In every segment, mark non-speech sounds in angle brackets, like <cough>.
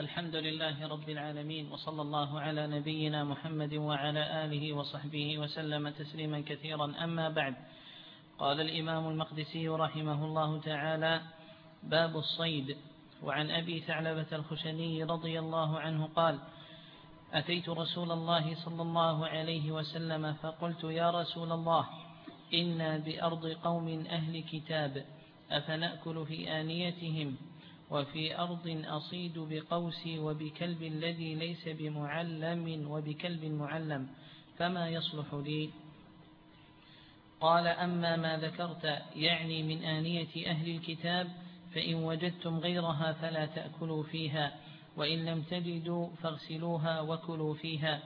الحمد لله رب العالمين وصلى الله على نبينا محمد وعلى آله وصحبه وسلم تسليما كثيرا. أما بعد قال الإمام المقدسي رحمه الله تعالى باب الصيد. وعن أبي ثعلبة الخشني رضي الله عنه قال أتيت رسول الله صلى الله عليه وسلم فقلت يا رسول الله إنا بأرض قوم أهل كتاب أفنأكل في آنيتهم؟ وفي أرض أصيد بقوسي وبكلب الذي ليس بمعلم وبكلب معلم فما يصلح لي؟ قال أما ما ذكرت يعني من آنية أهل الكتاب فإن وجدتم غيرها فلا تأكلوا فيها وإن لم تجدوا فاغسلوها وكلوا فيها.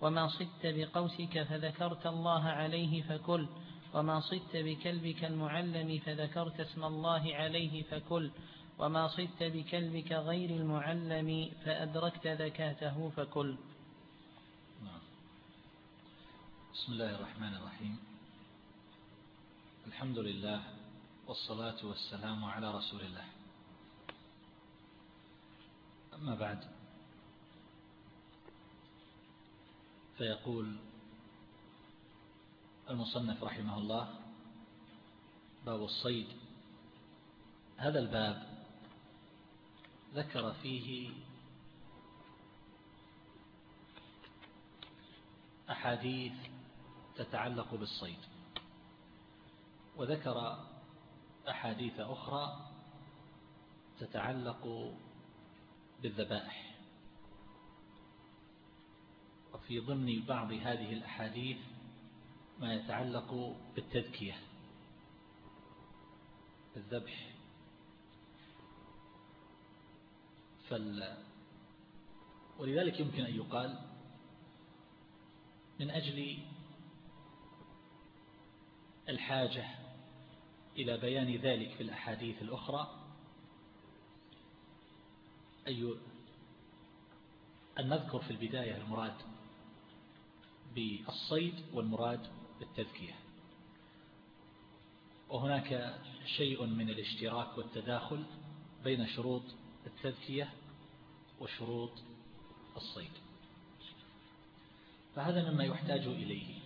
وما صدت بقوسك فذكرت الله عليه فكل وما صدت بكلبك المعلم فذكرت اسم الله عليه فكل. وما صدت بكلبك غير المعلم فأدركت ذكاته فكل. نعم. بسم الله الرحمن الرحيم. الحمد لله والصلاة والسلام على رسول الله. أما بعد فيقول المصنف رحمه الله باب الصيد. هذا الباب ذكر فيه أحاديث تتعلق بالصيد وذكر أحاديث أخرى تتعلق بالذبائح. وفي ضمن بعض هذه الأحاديث ما يتعلق بالتذكية بالذبح. فال ولذلك يمكن أن يقال من أجل الحاجة إلى بيان ذلك في الأحاديث الأخرى أي أن نذكر في البداية المراد بالصيد والمراد بالتذكية. وهناك شيء من الاشتراك والتداخل بين شروط التذكية وشروط الصيد. فهذا مما يحتاج إليه.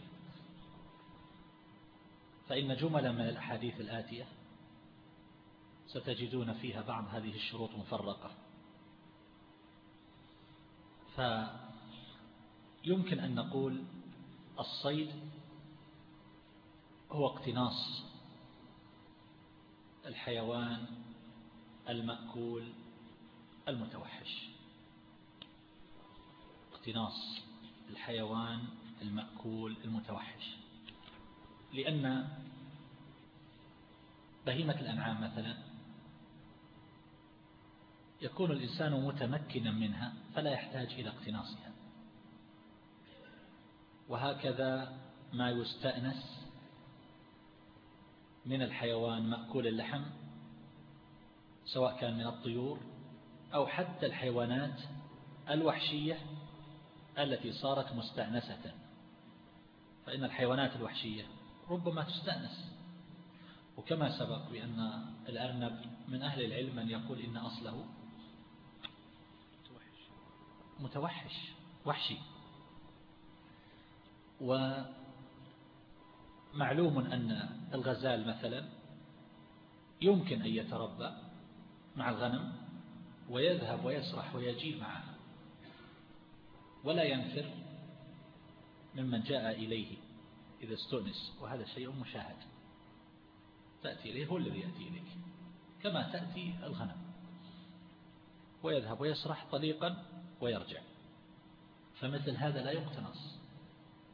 فإن جملا من الأحاديث الآتية ستجدون فيها بعض هذه الشروط مفرقة. فيمكن أن نقول الصيد هو اقتناص الحيوان المأكول المتوحش. اقتناص الحيوان المأكول المتوحش. لأن بهيمة الأنعام مثلا يكون الإنسان متمكنا منها فلا يحتاج إلى اقتناصها. وهكذا ما يستأنس من الحيوان مأكول اللحم سواء كان من الطيور أو حتى الحيوانات الوحشية التي صارت مستأنسة. فإن الحيوانات الوحشية ربما تستأنس. وكما سبق بأن الأرنب من أهل العلم من يقول إن أصله متوحش وحشي. ومعلوم أن الغزال مثلا يمكن أن يتربى مع الغنم ويذهب ويسرح ويجيء معها ولا ينفر ممن جاء إليه إذا استؤنس وهذا شيء مشاهد. تأتي إليه هو الذي يأتي إليك كما تأتي الغنم. ويذهب ويسرح طليقا ويرجع. فمثل هذا لا يقتنص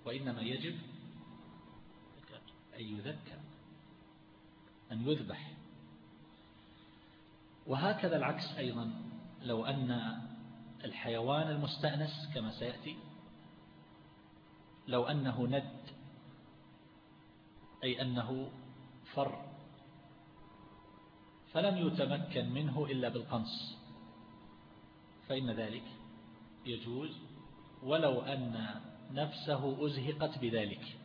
وإنما يجب أن يذكر أن يذبح. وهكذا العكس أيضا لو أن الحيوان المستأنس كما سيأتي. لو أنه ند أي أنه فر فلم يتمكن منه إلا بالقنص. فإن ذلك يجوز ولو أن نفسه أزهقت بذلك.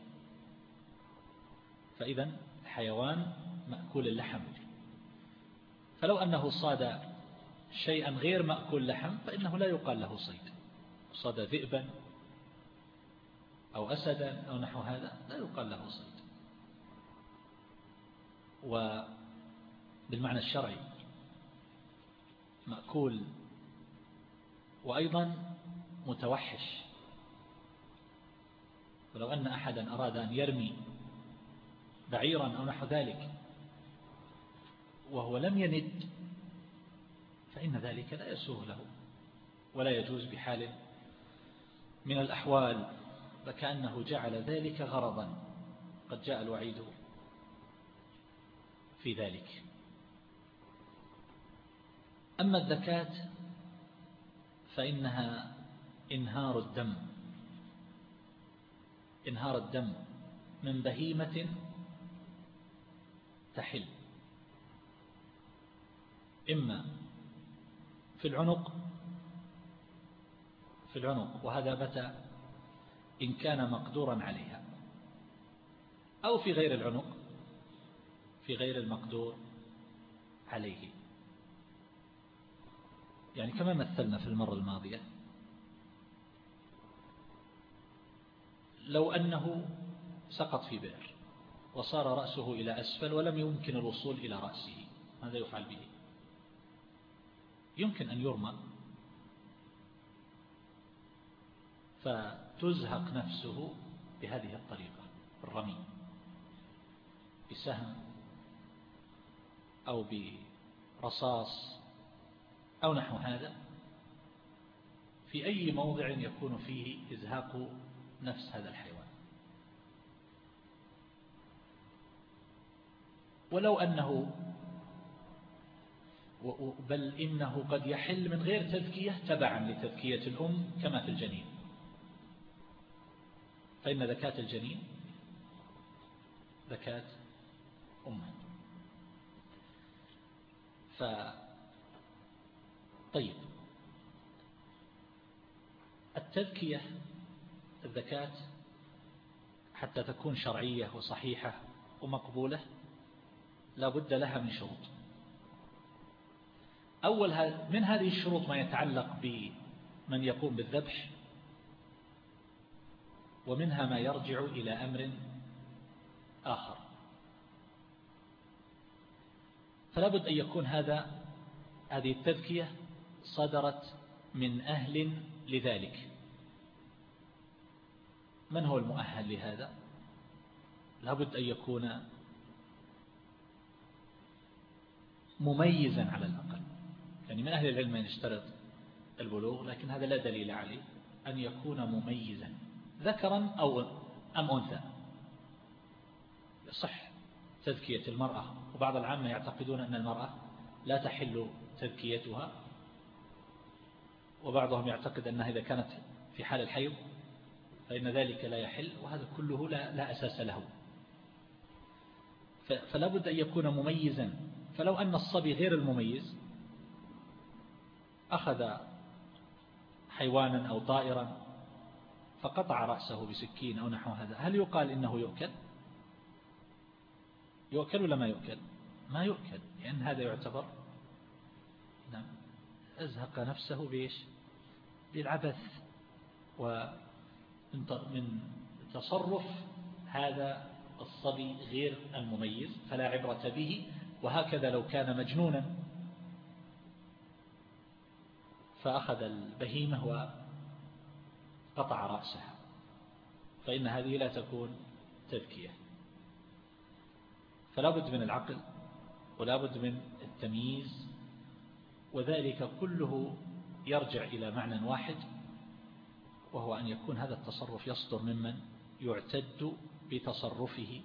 فإذا حيوان مأكول اللحم. فلو أنه صاد شيئا غير مأكل لحم فإنه لا يقال له صيد. صد ذئبا أو أسدا أو نحو هذا لا يقال له صيد. وبالمعنى الشرعي مأكول وأيضا متوحش. ولو أن أحدا أراد أن يرمي بعيرا أو نحو ذلك وهو لم يند فإن ذلك لا يسوه له ولا يجوز بحال من الأحوال فكأنه جعل ذلك غرضا قد جاء الوعيد في ذلك. أما الذكاة فإنها إنهار الدم إنهار الدم من بهيمة تحل. إما في العنق في العنق وهذا متى؟ إن كان مقدورا عليها. أو في غير العنق في غير المقدور عليه. يعني كما مثلنا في المرة الماضية. لو أنه سقط في بئر وصار رأسه إلى أسفل ولم يمكن الوصول إلى رأسه ماذا يفعل به؟ يمكن أن يرمى. فتزهق نفسه بهذه الطريقة الرمي. بسهم أو برصاص أو نحو هذا. في أي موضع يكون فيه إزهاق نفس هذا الحيوان. ولو أنه بل إنه قد يحل من غير تذكية تبعا لتذكية الأم كما في الجنين. فإن ذكاة الجنين ذكاة أمه. ف طيب. التذكية الذكاة حتى تكون شرعية وصحيحة ومقبولة لا بد لها من شروط. أول من هذه الشروط ما يتعلق بمن يقوم بالذبح ومنها ما يرجع إلى أمر آخر. فلا بد أن يكون هذا هذه التذكية صدرت من أهل لذلك. من هو المؤهل لهذا؟ لا بد أن يكون مميزا على الأقل. يعني من أهل العلم يشترط البلوغ لكن هذا لا دليل عليه أن يكون مميزا ذكرا أو أم أنثى. يصح تذكية المرأة وبعض العامة يعتقدون أن المرأة لا تحل تذكيتها وبعضهم يعتقد أنها إذا كانت في حال الحيض فإن ذلك لا يحل وهذا كله لا, لا أساس له. فلا بد أن يكون مميزا. فلو أن الصبي غير المميز أخذ حيوانا أو طائرا فقطع رأسه بسكين أو نحو هذا هل يقال إنه يؤكل؟ يؤكل ولا ما يؤكل؟ ما يؤكل لأن هذا يعتبر نعم أزهق نفسه بإيش؟ بالعبث ومن تصرف هذا الصبي غير المميز فلا عبرة به وهكذا لو كان مجنونا. فأخذ البهيمة وقطع رأسها. فإن هذه لا تكون تذكية. فلا بد من العقل ولا بد من التمييز وذلك كله يرجع إلى معنى واحد وهو أن يكون هذا التصرف يصدر ممن يعتد بتصرفه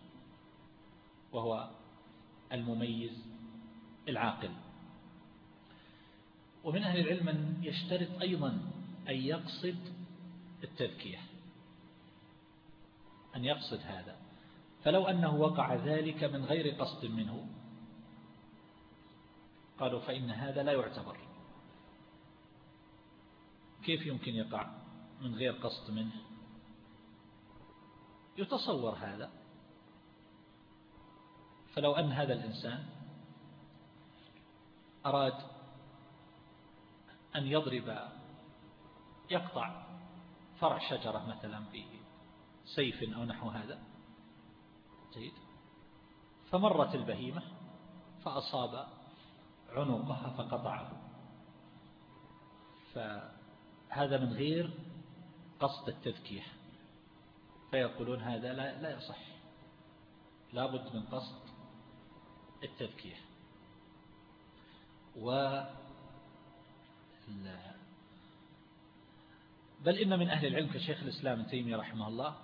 وهو المميز العاقل. ومن أهل العلم من يشترط أيضا أن يقصد التذكية أن يقصد هذا. فلو أنه وقع ذلك من غير قصد منه قالوا فإن هذا لا يعتبر. كيف يمكن يقع من غير قصد منه؟ يتصور هذا. فلو أن هذا الإنسان أراد أن يضرب يقطع فرع شجرة مثلا بسيف أو نحو هذا. جيد. فمرت البهيمة فأصاب عنقها فقطعه. فهذا من غير قصد التذكية. فيقولون هذا لا, لا يصح. لا بد من قصد التذكية. و بل إن من أهل العلم كشيخ الإسلام ابن تيمية رحمه الله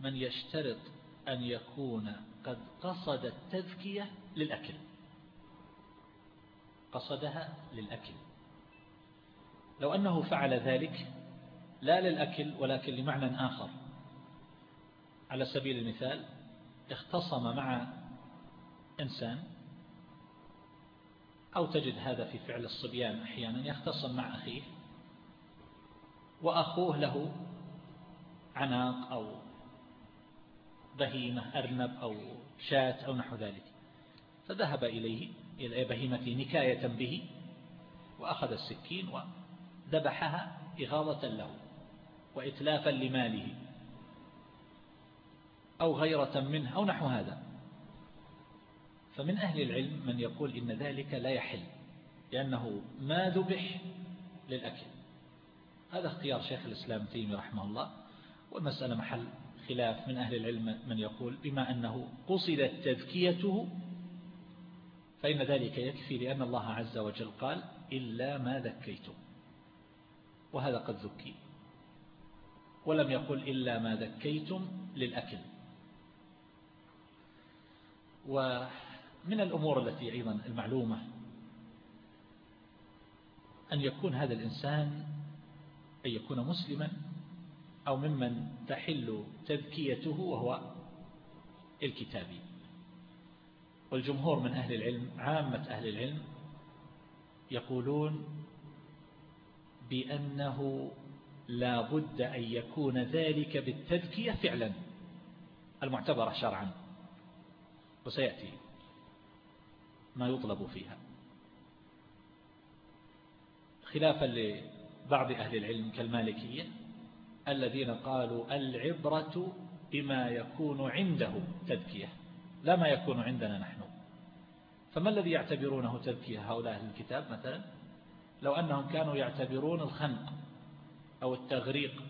من يشترط أن يكون قد قصد التذكية للأكل. قصدها للأكل. لو أنه فعل ذلك لا للأكل ولكن لمعنى آخر. على سبيل المثال اختصم مع إنسان أو تجد هذا في فعل الصبيان أحيانا يختصم مع أخيه وأخوه له عناق أو بهيمة أرنب أو شاة أو نحو ذلك. فذهب إليه إلى بهيمته نكاية به وأخذ السكين وذبحها إغاظة له وإتلافا لماله أو غيرة منه أو نحو هذا. فمن أهل العلم من يقول إن ذلك لا يحل لأنه ما ذبح للأكل. هذا اختيار شيخ الإسلام تيمي رحمه الله. والمسألة محل خلاف. من أهل العلم من يقول بما أنه قصدت تذكيته فإن ذلك يكفي لأن الله عز وجل قال إلا ما ذكيتم وهذا قد ذكي. ولم يقل إلا ما ذكيتم للأكل. ومن الأمور التي أيضا المعلومة أن يكون هذا الإنسان أن يكون مسلما أو ممن تحل تذكيته وهو الكتابي. والجمهور من أهل العلم عامة أهل العلم يقولون بأنه لا بد أن يكون ذلك بالتذكية فعلا المعتبرة شرعا. وسيأتي. ما يطلب فيها. خلافا لبعض أهل العلم كالمالكية الذين قالوا العبرة بما يكون عنده تذكية لا ما يكون عندنا نحن. فما الذي يعتبرونه تذكية هؤلاء أهل الكتاب مثلا؟ لو أنهم كانوا يعتبرون الخنق أو التغريق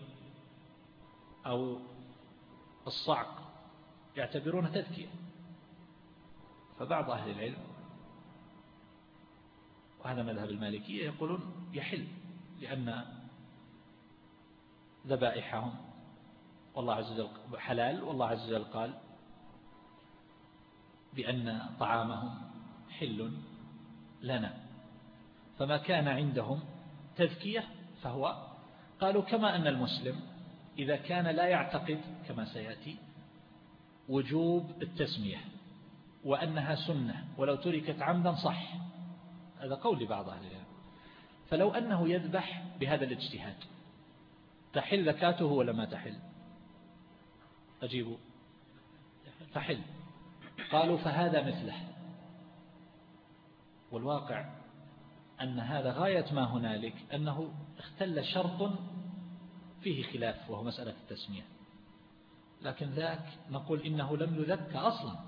أو الصعق يعتبرون تذكية. فبعض أهل العلم وهذا مذهب المالكية يقولون يحل لأن ذبائحهم والله عز وجل حلال والله عز وجل قال بأن طعامهم حل لنا. فما كان عندهم تذكية فهو قالوا كما أن المسلم إذا كان لا يعتقد كما سيأتي وجوب التسمية وأنها سنة ولو تركت عمدا صح هذا قول لبعض أهل العلم. فلو أنه يذبح بهذا الاجتهاد تحل ذكاته ولا ما تحل؟ أجيبوا تحل. قالوا فهذا مثله. والواقع أن هذا غاية ما هنالك أنه اختل شرط فيه خلاف وهو مسألة التسمية. لكن ذاك نقول إنه لم يذك أصلا.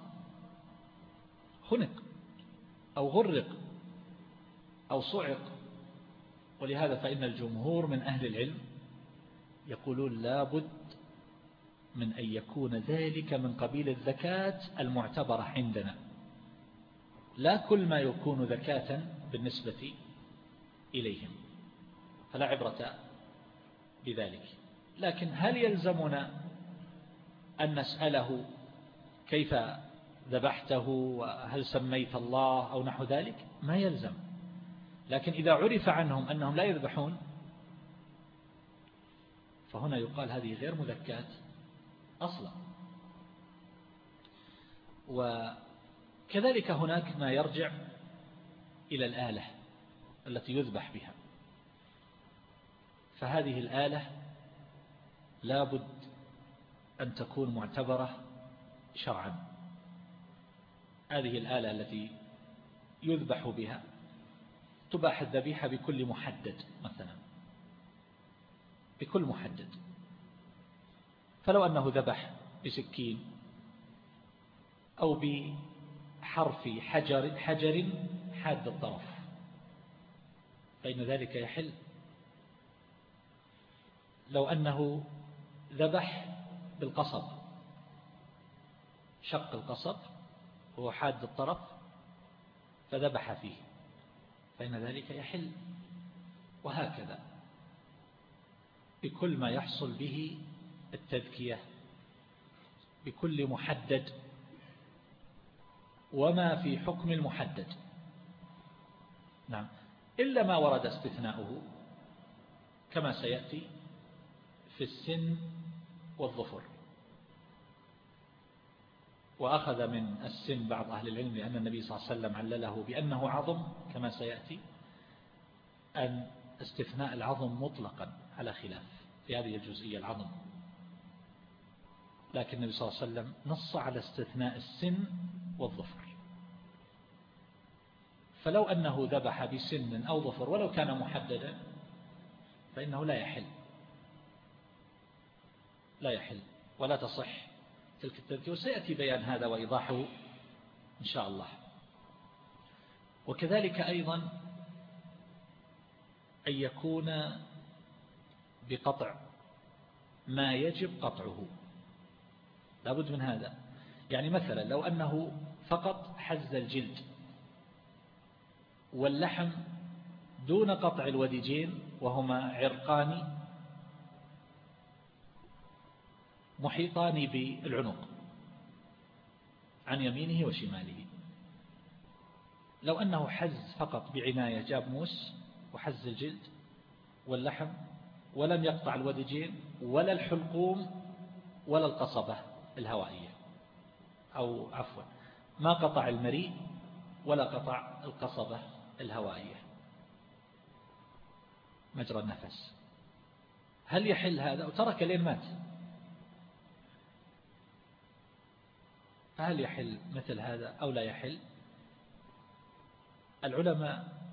خنق أو غرق. أو صعق. ولهذا فإن الجمهور من أهل العلم يقولون لا بد من أن يكون ذلك من قبيل الذكاة المعتبرة عندنا. لا كل ما يكون ذكاة بالنسبة إليهم. فلا عبرة بذلك. لكن هل يلزمنا أن نسأله كيف ذبحته وهل سميت الله أو نحو ذلك؟ ما يلزم. لكن إذا عرف عنهم أنهم لا يذبحون فهنا يقال هذه غير مذكات أصلا. وكذلك هناك ما يرجع إلى الآلة التي يذبح بها. فهذه الآلة لابد أن تكون معتبرة شرعا. هذه الآلة التي يذبح بها تباح الذبيحة بكل محدد مثلا. بكل محدد. فلو أنه ذبح بسكين أو بحرف حجر, حجر حاد الطرف. فإن ذلك يحل. لو أنه ذبح بالقصب شق القصب هو حاد الطرف فذبح فيه. فإن ذلك يحل. وهكذا. بكل ما يحصل به التذكية. بكل محدد. وما في حكم المحدد. نعم. إلا ما ورد استثناؤه. كما سيأتي في السن والظفر. وأخذ من السن بعض أهل العلم لأن النبي صلى الله عليه وسلم علله بأنه عظم كما سيأتي أن استثناء العظم مطلقا على خلاف في هذه الجزئية العظم. لكن النبي صلى الله عليه وسلم نص على استثناء السن والظفر. فلو أنه ذبح بسن أو ظفر ولو كان محددا فإنه لا يحل. لا يحل. ولا تصح. تلك التذكية وسيأتي بيان هذا وإيضاحه إن شاء الله. وكذلك أيضا أن يكون بقطع ما يجب قطعه. لابد من هذا. يعني مثلا لو أنه فقط حز الجلد واللحم دون قطع الوديجين وهما عرقان محيطان بالعنق عن يمينه وشماله. لو أنه حز فقط بعناية جاب موس وحز الجلد واللحم ولم يقطع الودجين ولا الحلقوم ولا القصبة الهوائية أو عفوا ما قطع المريء ولا قطع القصبة الهوائية. مجرى النفس. هل يحل هذا؟ وترك لين مات. فهل يحل مثل هذا أو لا يحل؟ العلماء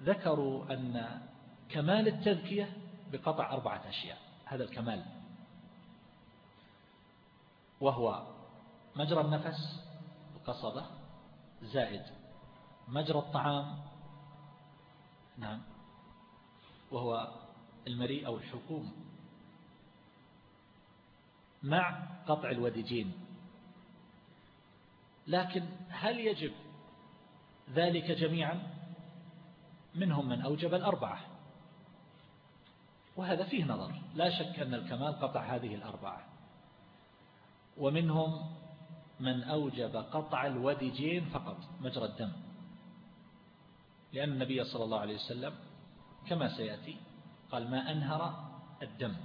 ذكروا أن كمال التذكية بقطع أربعة أشياء هذا الكمال. وهو مجرى النفس القصبة زائد مجرى الطعام. نعم. وهو المريء أو الحكوم مع قطع الوديجين. لكن هل يجب ذلك جميعا؟ منهم من أوجب الأربعة. وهذا فيه نظر. لا شك أن الكمال قطع هذه الأربعة. ومنهم من أوجب قطع الوديجين فقط مجرى الدم. لأن النبي صلى الله عليه وسلم كما سيأتي قال ما أنهر الدم.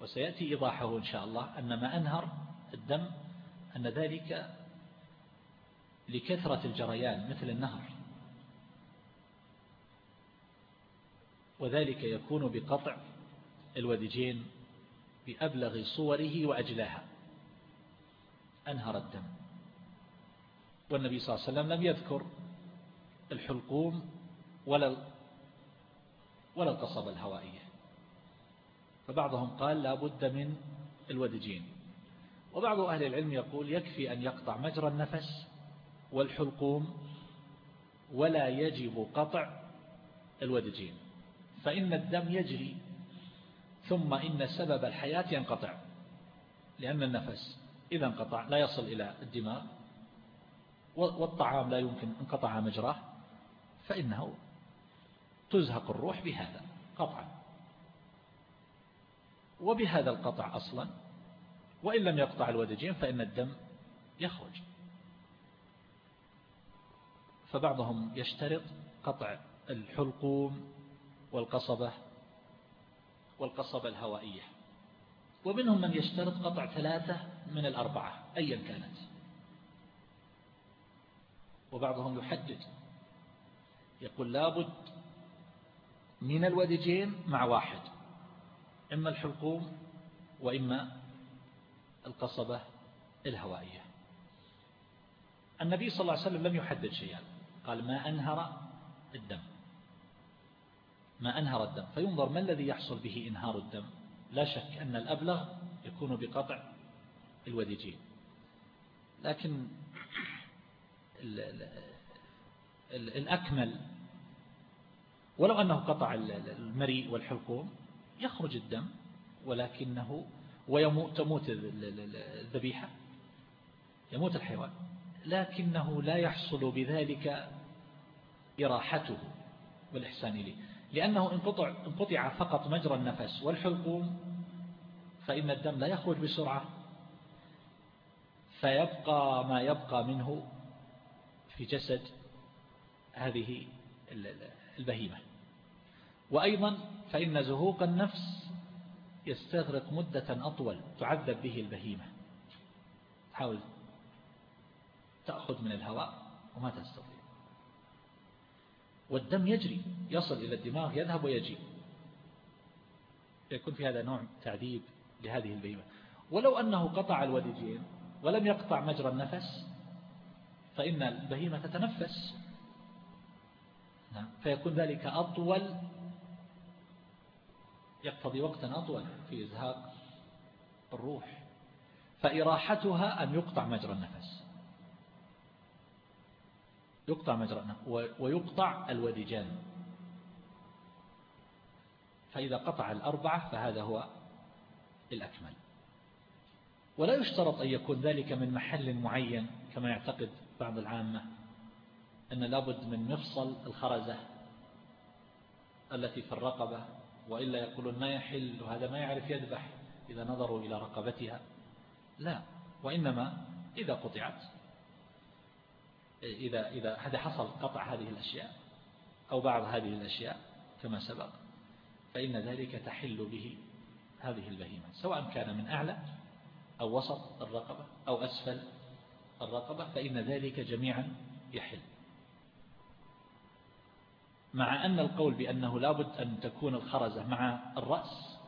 وسيأتي إيضاحه إن شاء الله أن ما أنهر الدم أن ذلك لكثرة الجريان مثل النهر. وذلك يكون بقطع الودجين بأبلغ صوره وأجلاها. أنهر الدم. والنبي صلى الله عليه وسلم لم يذكر الحلقوم ولا ولا القصبة الهوائية. فبعضهم قال لا بد من الودجين. وبعض أهل العلم يقول يكفي أن يقطع مجرى النفس والحلقوم ولا يجب قطع الودجين فإن الدم يجري ثم إن سبب الحياة ينقطع لأن النفس إذا انقطع لا يصل إلى الدماغ والطعام لا يمكن انقطع مجراه فإنه تزهق الروح بهذا قطعا. وبهذا القطع أصلا وإن لم يقطع الودجين فإن الدم يخرج. فبعضهم يشترط قطع الحلقوم والقصبة والقصبة الهوائية. ومنهم من يشترط قطع ثلاثة من الأربعة أيا كانت. وبعضهم يحدد. يقول لابد من الودجين مع واحد إما الحلقوم وإما القصبة الهوائية. النبي صلى الله عليه وسلم لم يحدد شيئا. قال ما أنهر الدم. ما أنهر الدم. فينظر ما الذي يحصل به إنهار الدم. لا شك أن الأبلغ يكون بقطع الوديجين. لكن الأكمل ولو أنه قطع المريء والحلقوم يخرج الدم ولكنه ويموت تموت الذبيحة يموت الحيوان. لكنه لا يحصل بذلك إراحته والإحسان إليه. لأنه انقطع, انقطع فقط مجرى النفس والحلقوم فإن الدم لا يخرج بسرعة فيبقى ما يبقى منه في جسد هذه البهيمة. وأيضا فإن زهوق النفس يستغرق مدة أطول تعذب به البهيمة. تحاول تأخذ من الهواء وما تستطيع. والدم يجري يصل إلى الدماغ يذهب ويجي يكون في هذا نوع تعذيب لهذه البهيمة. ولو أنه قطع الوديجين ولم يقطع مجرى النفس فإن البهيمة تتنفس. نعم. فيكون ذلك أطول. يقتضي وقتا أطول في إزهاق الروح. فإراحتها أن يقطع مجرى النفس. يقطع مجرى ويقطع الوديجان. فإذا قطع الأربعة فهذا هو الأكمل. ولا يشترط أن يكون ذلك من محل معين كما يعتقد بعض العامة أن لابد من مفصل الخرزة التي في الرقبة وإلا يقولون ما يحل وهذا ما يعرف يذبح إذا نظروا إلى رقبتها. لا وإنما إذا قطعت. إذا, إذا هذا حصل قطع هذه الأشياء أو بعض هذه الأشياء كما سبق فإن ذلك تحل به هذه البهيمة سواء كان من أعلى أو وسط الرقبة أو أسفل الرقبة فإن ذلك جميعا يحل. مع أن القول بأنه لابد أن تكون الخرزة مع الرأس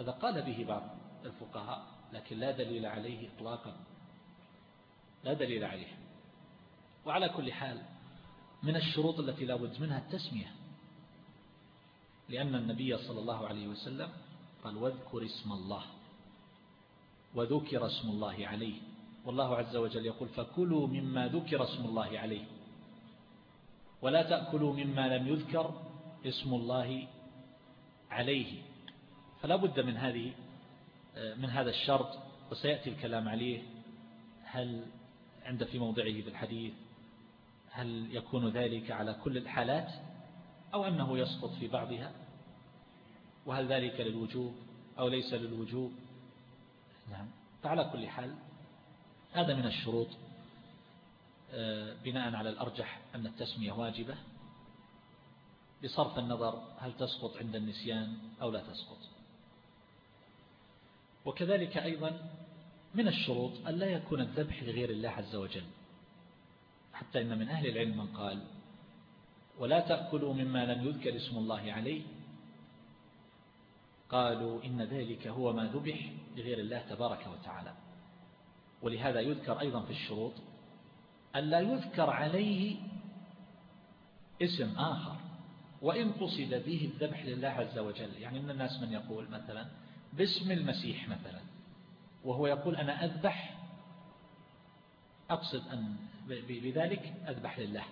هذا قال به بعض الفقهاء لكن لا دليل عليه إطلاقا. لا دليل عليه. وعلى كل حال من الشروط التي لابد منها التسمية. لأن النبي صلى الله عليه وسلم قال واذكر اسم الله وذكر اسم الله عليه. والله عز وجل يقول فكلوا مما ذكر اسم الله عليه ولا تأكلوا مما لم يذكر اسم الله عليه. فلا بد من هذه من هذا الشرط وسيأتي الكلام عليه. هل عند في موضعه في الحديث؟ هل يكون ذلك على كل الحالات أو أنه يسقط في بعضها؟ وهل ذلك للوجوب أو ليس للوجوب؟ نعم فعلى كل حال هذا من الشروط آه، بناء على الأرجح أن التسمية واجبة. بصرف النظر هل تسقط عند النسيان أو لا تسقط؟ وكذلك أيضا من الشروط أن لا يكون الذبح لغير الله عز وجل. حتى إن من أهل العلم من قال ولا تأكلوا مما لم يذكر اسم الله عليه. قالوا إن ذلك هو ما ذبح لغير الله تبارك وتعالى. ولهذا يذكر أيضا في الشروط أن لا يذكر عليه اسم آخر وإن قصد به الذبح لله عز وجل. يعني من الناس من يقول مثلا باسم المسيح مثلا وهو يقول أنا أذبح أقصد أن بذلك أذبح لله.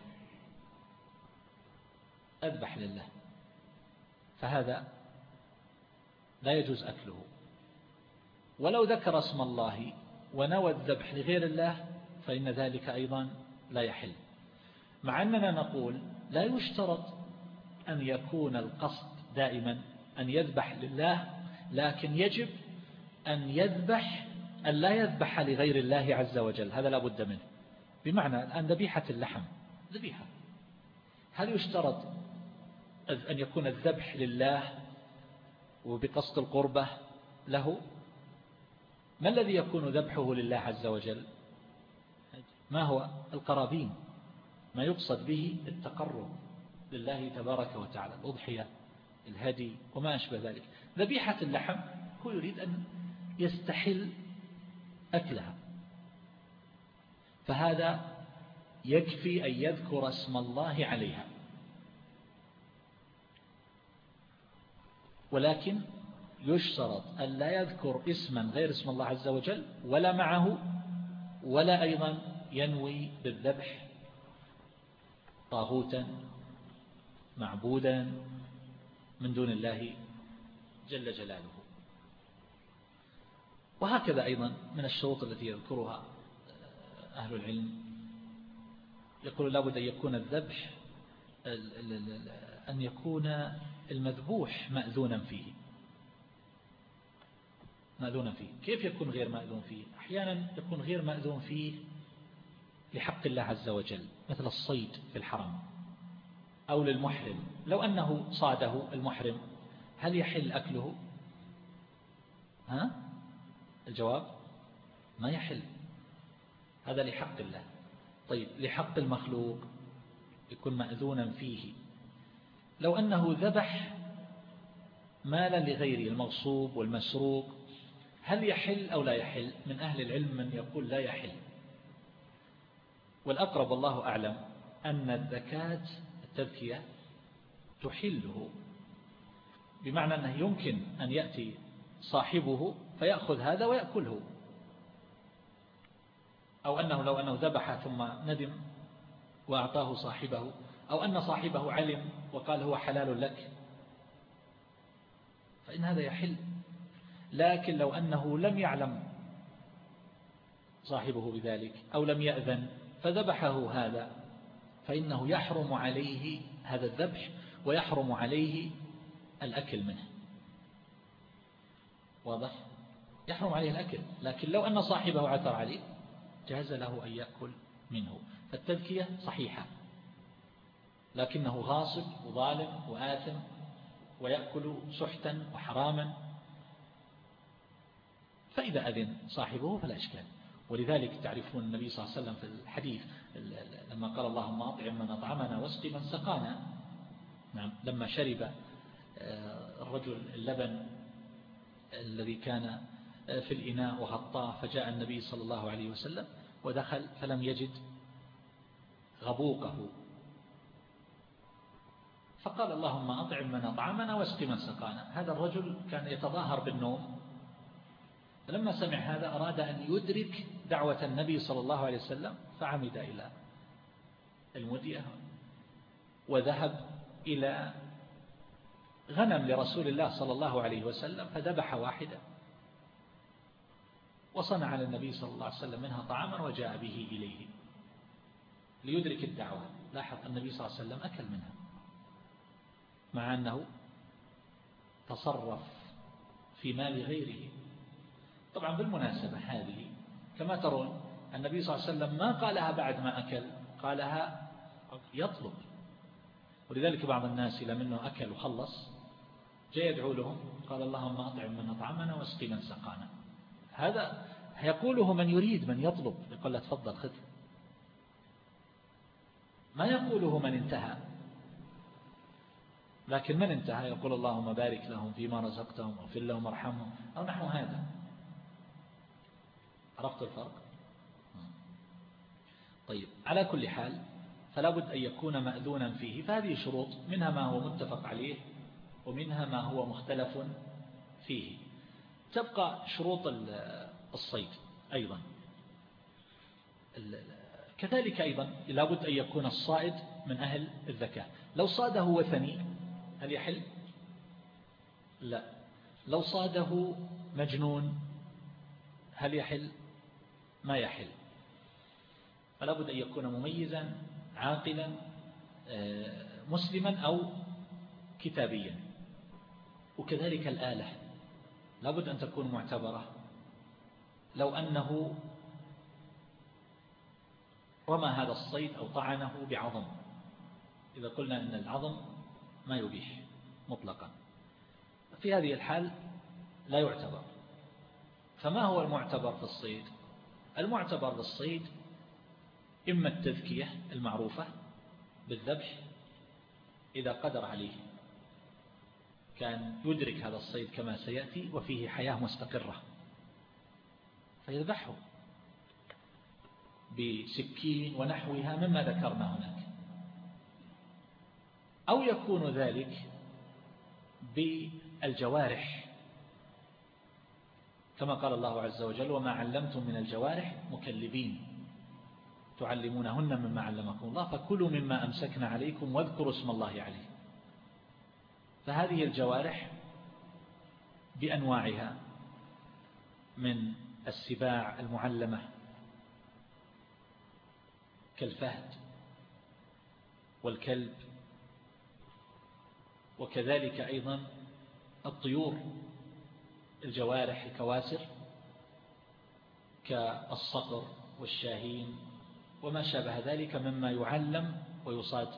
أذبح لله. فهذا لا يجوز أكله. ولو ذكر اسم الله ونوى الذبح لغير الله فإن ذلك أيضا لا يحل. مع أننا نقول لا يشترط أن يكون القصد دائما أن يذبح لله لكن يجب أن يذبح أن لا يذبح لغير الله عز وجل هذا لا بد منه. بمعنى الآن ذبيحة اللحم. ذبيحة. هل يشترط أن يكون الذبح لله وبقصد القربة له؟ ما الذي يكون ذبحه لله عز وجل؟ ما هو القرابين؟ ما يقصد به التقرب لله تبارك وتعالى الأضحية الهدي وما أشبه ذلك. ذبيحة اللحم هو يريد أن يستحل أكلها. فهذا يكفي أن يذكر اسم الله عليها. ولكن يشترط أن لا يذكر اسما غير اسم الله عز وجل ولا معه ولا أيضا ينوي بالذبح طاغوتا معبودا من دون الله جل جلاله. وهكذا أيضا من الشروط التي يذكرها أهل العلم. يقول لابد أن يكون الذبح أن يكون المذبوح مأذونا فيه. مأذونا فيه. كيف يكون غير مأذون فيه؟ أحيانا يكون غير مأذون فيه لحق الله عز وجل مثل الصيد في الحرم أو للمحرم. لو أنه صاده المحرم هل يحل أكله؟ ها؟ الجواب ما يحل. هذا لحق الله. طيب لحق المخلوق يكون مأذونا فيه. لو أنه ذبح مالا لغيره المغصوب والمسروق هل يحل أو لا يحل؟ من أهل العلم من يقول لا يحل. والأقرب الله أعلم أن الزكاة التذكية تحله. بمعنى أنه يمكن أن يأتي صاحبه فيأخذ هذا ويأكله. أو أنه لو أنه ذبح ثم ندم وأعطاه صاحبه أو أن صاحبه علم وقال هو حلال لك فإن هذا يحل. لكن لو أنه لم يعلم صاحبه بذلك أو لم يأذن فذبحه هذا فإنه يحرم عليه هذا الذبح ويحرم عليه الأكل منه. واضح؟ يحرم عليه الأكل لكن لو أن صاحبه عثر عليه جاز له أن يأكل منه. فالتذكية صحيحة لكنه غاصب وظالم وآثم ويأكل سحتا وحراما. فإذا أذن صاحبه فلا إشكال. ولذلك تعرفون النبي صلى الله عليه وسلم في الحديث لما قال اللهم أطعم من أطعمنا واسق من سقانا نعم لما شرب آه، الرجل اللبن الذي كان في الإناء وغطاه فجاء النبي صلى الله عليه وسلم ودخل فلم يجد غبوقه. فقال اللهم أطعم من أطعمنا واسق من سقانا. هذا الرجل كان يتظاهر بالنوم. فلما سمع هذا أراد أن يدرك دعوة النبي صلى الله عليه وسلم فعمد إلى المدية وذهب إلى غنم لرسول الله صلى الله عليه وسلم فذبح واحدا. وصنع للنبي صلى الله عليه وسلم منها طعاما وجاء به إليه ليدرك الدعوة. لاحظ النبي صلى الله عليه وسلم أكل منها مع أنه تصرف في مال غيره. طبعا بالمناسبة هذه كما ترون النبي صلى الله عليه وسلم ما قالها بعد ما أكل قالها يطلب. ولذلك بعض الناس إلى منه أكل وخلص جاء يدعو لهم قال اللهم أطعم من أطعمنا واسقي من سقانا. هذا يقوله من يريد من يطلب يقول له تفضل خذ. ما يقوله من انتهى؟ لكن من انتهى؟ يقول اللهم بارك لهم فيما رزقتهم واغفر لهم وارحمهم. أو نحو هذا. عرفت الفرق؟ طيب على كل حال فلا بد أن يكون مأذونا فيه فهذه شروط منها ما هو متفق عليه ومنها ما هو مختلف فيه. تبقى شروط الصيد أيضا. كذلك أيضا لابد أن يكون الصائد من أهل الذكاء. لو صاده وثني هل يحل؟ لا. لو صاده مجنون هل يحل؟ ما يحل. فلا بد أن يكون مميزا عاقلا آه، مسلما أو كتابيا. وكذلك الآلة. لابد أن تكون معتبرة. لو أنه رمى هذا الصيد أو طعنه بعظم. إذا قلنا أن العظم ما يبيح مطلقا. في هذه الحال لا يعتبر. فما هو المعتبر في الصيد؟ المعتبر للصيد إما التذكية المعروفة بالذبح إذا قدر عليه. كان يدرك هذا الصيد كما سيأتي وفيه حياة مستقرة. فيذبحه بسكين ونحوها مما ذكرنا هناك. أو يكون ذلك الجوارح كما قال الله عز وجل وما علمتم من الجوارح مكلبين. تعلمونهن مما علمكم الله فكلوا مما أمسكنا عليكم واذكروا اسم الله عليه. فهذه الجوارح بأنواعها من السباع المعلمة كالفهد والكلب وكذلك أيضا الطيور الجوارح الكواسر كالصقر والشاهين وما شابه ذلك مما يعلم ويصاد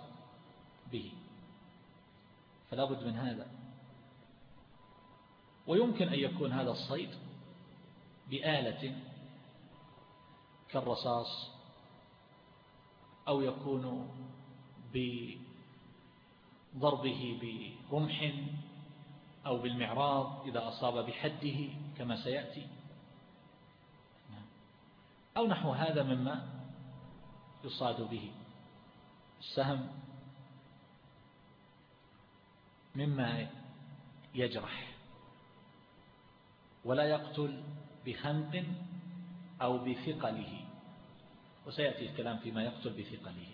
به. فلا بد من هذا. ويمكن أن يكون هذا الصيد بآلة كالرصاص أو يكون بضربه برمح أو بالمعراض إذا أصاب بحده كما سيأتي. أو نحو هذا مما يصاد به السهم مما يجرح ولا يقتل بخنق أو بثقله. وسيأتي الكلام فيما يقتل بثقله.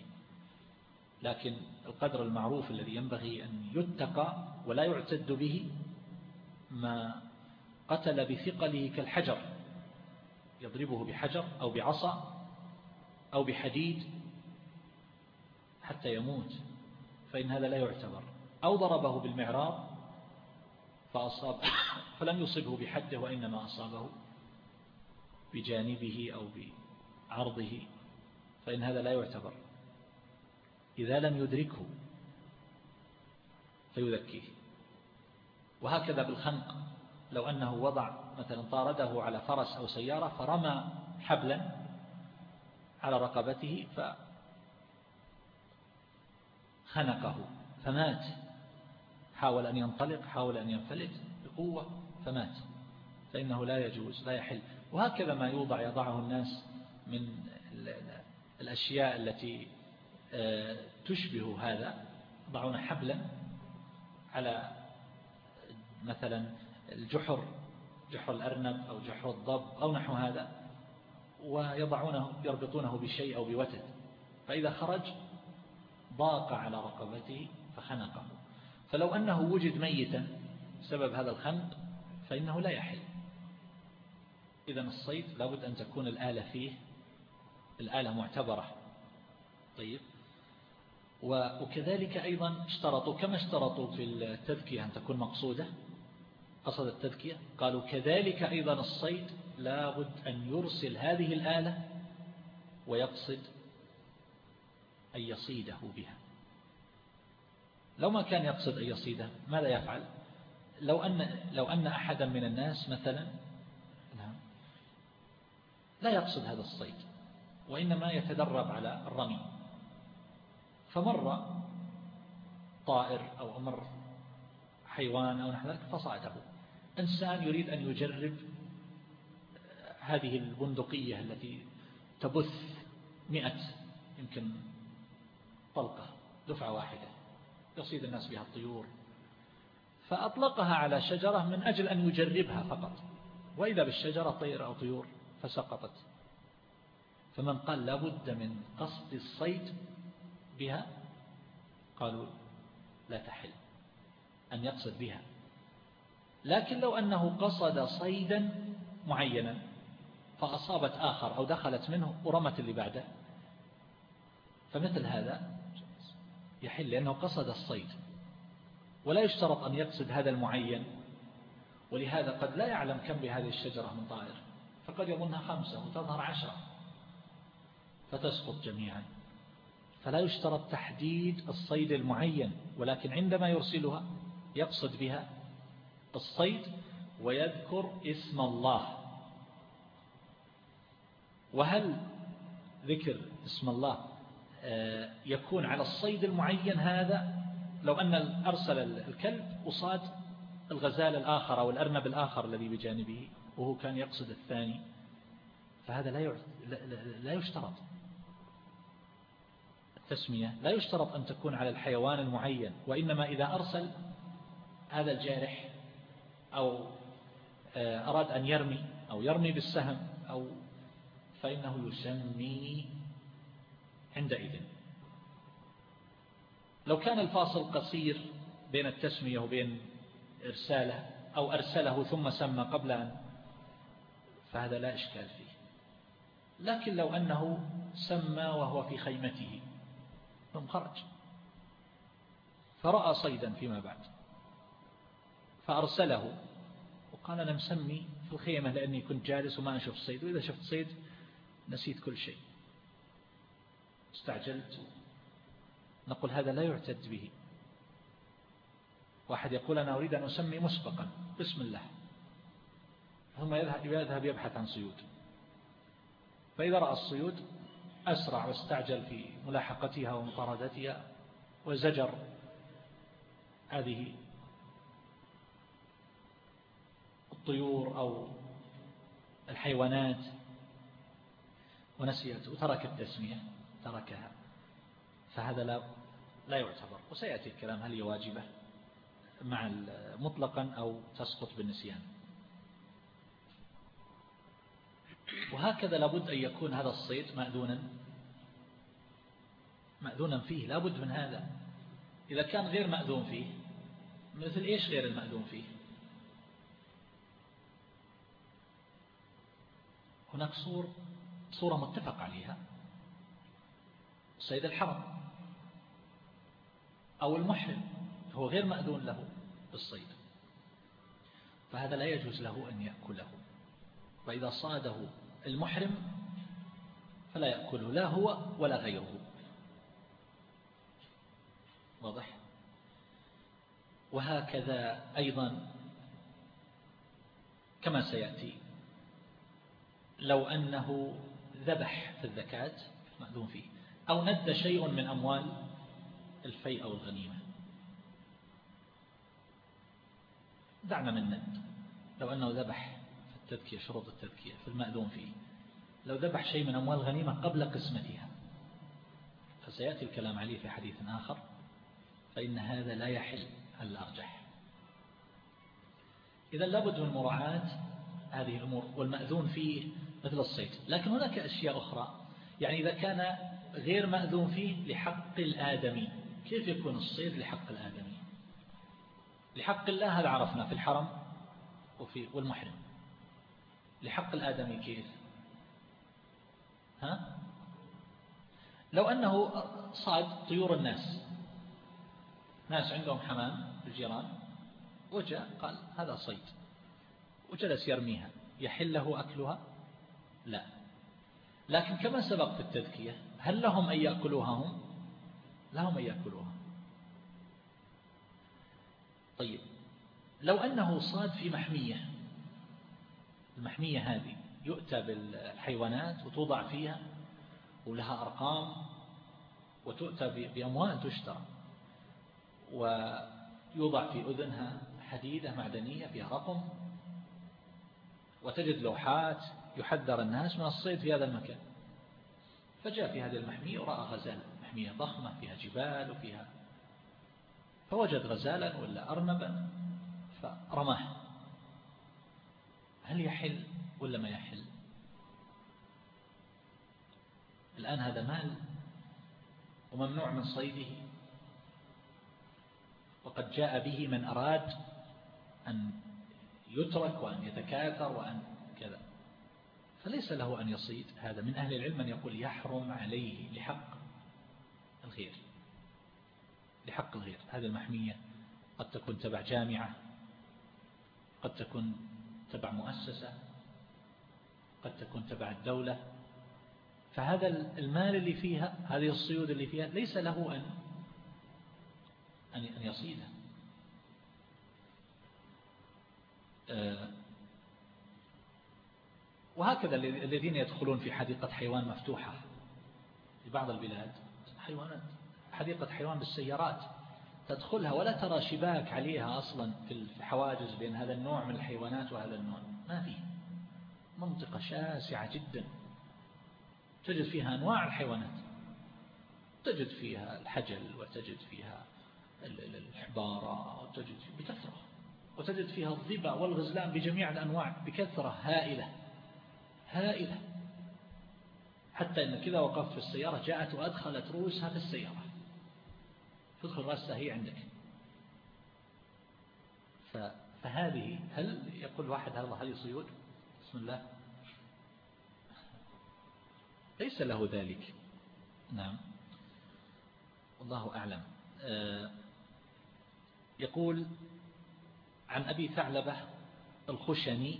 لكن القدر المعروف الذي ينبغي أن يتقى ولا يعتد به ما قتل بثقله كالحجر. يضربه بحجر أو بعصا أو بحديد حتى يموت. فإن هذا لا يعتبر. أو ضربه بالمعراض فأصاب <coughs> فلم يصبه بحده وإنما أصابه بجانبه أو بعرضه فإن هذا لا يعتبر. إذا لم يدركه فيذكيه. وهكذا بالخنق لو أنه وضع مثلا طارده على فرس أو سيارة فرمى حبلا على رقبته فخنقه فمات. حاول أن ينطلق حاول أن ينفلت بقوة فمات. فإنه لا يجوز لا يحل. وهكذا ما يوضع يضعه الناس من الأشياء التي آه، تشبه هذا. يضعون حبلا على مثلا الجحر جحر الأرنب أو جحر الضب أو نحو هذا ويضعونه يربطونه بشيء أو بوتد. فإذا خرج ضاق على رقبته فخنقه فلو أنه وجد ميتا بسبب هذا الخنق فإنه لا يحل. إذا الصيد لابد أن تكون الآلة فيه الآلة معتبرة. طيب. وكذلك أيضا اشترطوا كما اشترطوا في التذكية أن تكون مقصودة قصد التذكية قالوا كذلك أيضا الصيد لابد أن يرسل هذه الآلة ويقصد أن يصيده بها. لو ما كان يقصد أن يصيده ماذا يفعل؟ لو أن, لو أن أحدا من الناس مثلا نعم، لا يقصد هذا الصيد وإنما يتدرب على الرمي. فمر طائر أو أمر حيوان أو نحو ذلك فصعده. إنسان يريد أن يجرب هذه البندقية التي تبث مئة يمكن طلقة دفعة واحدة. يصيد الناس بها الطيور. فأطلقها على شجرة من أجل أن يجربها فقط. وإذا بالشجرة طير أو طيور فسقطت. فمن قال لابد من قصد الصيد بها قالوا لا تحل أن يقصد بها. لكن لو أنه قصد صيدا معينا فأصابت آخر أو دخلت منه ورمت اللي بعده. فمثل هذا يحل لأنه قصد الصيد. ولا يشترط أن يقصد هذا المعين. ولهذا قد لا يعلم كم بهذه الشجرة من طائر. فقد يظنها خمسة وتظهر عشرة. فتسقط جميعا. فلا يشترط تحديد الصيد المعين. ولكن عندما يرسلها يقصد بها الصيد ويذكر اسم الله. وهل ذكر اسم الله يكون على الصيد المعين هذا لو أن أرسل الكلب وصاد الغزال الآخر أو الأرنب الآخر الذي بجانبه وهو كان يقصد الثاني فهذا لا لا يشترط. التسمية لا يشترط أن تكون على الحيوان المعين وإنما إذا أرسل هذا الجارح أو آه، أراد أن يرمي أو يرمي بالسهم أو فإنه يسمي عندئذ. لو كان الفاصل قصير بين التسمية وبين إرساله أو أرسله ثم سمى قبل أن فهذا لا إشكال فيه. لكن لو أنه سمى وهو في خيمته ثم خرج. فرأى صيدا فيما بعد. فأرسله وقال أنا مسمي في الخيمة لأني كنت جالس وما أشوف الصيد وإذا شفت صيد نسيت كل شيء. استعجلت. نقول هذا لا يعتد به. واحد يقول أنا أريد أن أسمي مسبقا. بسم الله. ثم يذهب, يبحث عن صيود. فإذا رأى الصيود أسرع واستعجل في ملاحقتها ومطاردتها وزجر. هذه الطيور أو الحيوانات. ونسيت. وترك التسمية. تركها. فهذا لا لا يعتبر. وسيأتي الكلام هل هي واجبة مع مطلقا أو تسقط بالنسيان؟ وهكذا لابد أن يكون هذا الصيد مأذونا. مأذونا فيه لابد من هذا. إذا كان غير مأذون فيه مثل إيش غير المأذون فيه؟ هناك صور صورة متفق عليها. صيد الحرم أو المحرم هو غير مأذون له بالصيد. فهذا لا يجوز له أن يأكله. فإذا صاده المحرم فلا يأكله لا هو ولا غيره. واضح؟ وهكذا أيضا كما سيأتي. لو أنه ذبح في الذكاة مأذون فيه. أو ند شيء من أموال الفيء أو الغنيمة. دعنا من ند. لو أنه ذبح في التذكية شروط التذكية في المأذون فيه. لو ذبح شيء من أموال الغنيمة قبل قسمتها فسيأتي الكلام عليه في حديث آخر. فإن هذا لا يحل الأرجح إذا لابد من مراعاة هذه الأمور والمأذون فيه مثل الصيد. لكن هناك أشياء أخرى يعني إذا كان غير مأذون فيه لحق الآدمي. كيف يكون الصيد لحق الآدمي؟ لحق الله هذا عرفنا في الحرم وفي والمحرم. لحق الآدمي كيف؟ ها؟ لو أنه صاد طيور الناس ناس عندهم حمام الجيران وجاء قال هذا صيد وجلس يرميها يحل له أكلها؟ لا. لكن كما سبق في التذكية هل لهم أن يأكلوها هم؟ لهم أن يأكلوها. طيب لو أنه صاد في محمية المحمية هذه يؤتى بالحيوانات وتوضع فيها ولها أرقام وتؤتى بأموال تشترى ويوضع في أذنها حديدة معدنية فيها رقم وتجد لوحات يحذر الناس من الصيد في هذا المكان. فجاء في هذه المحمية ورأى غزال. محمية ضخمة فيها جبال وفيها فوجد غزالا ولا أرنبا فرماه. هل يحل ولا ما يحل؟ الآن هذا مال وممنوع من صيده. وقد جاء به من أراد أن يترك وأن يتكاثر وأن فليس له أن يصيد. هذا من أهل العلم من يقول يحرم عليه لحق الغير لحق الغير هذه المحمية قد تكون تبع جامعة قد تكون تبع مؤسسة قد تكون تبع الدولة. فهذا المال اللي فيها هذه الصيود اللي فيها ليس له أن أن يصيدها آه، وهكذا الذين يدخلون في حديقة حيوان مفتوحة في بعض البلاد. حيوانات. حديقة حيوان بالسيارات. تدخلها ولا ترى شباك عليها أصلا في الحواجز بين هذا النوع من الحيوانات وهذا النوع. ما في. منطقة شاسعة جدا. تجد فيها أنواع الحيوانات. تجد فيها الحجل وتجد فيها الحبارة وتجد بكثرة. وتجد فيها الضبا والغزلان بجميع الأنواع بكثرة هائلة. هائلة. حتى إن كذا وقفت في السيارة جاءت وأدخلت رؤوسها في السيارة. تدخل رأسها هي عندك. فهذه هل يقول واحد هذا هل صيود بسم الله. ليس له ذلك. نعم. والله أعلم. آه، يقول عن أبي ثعلبة الخشني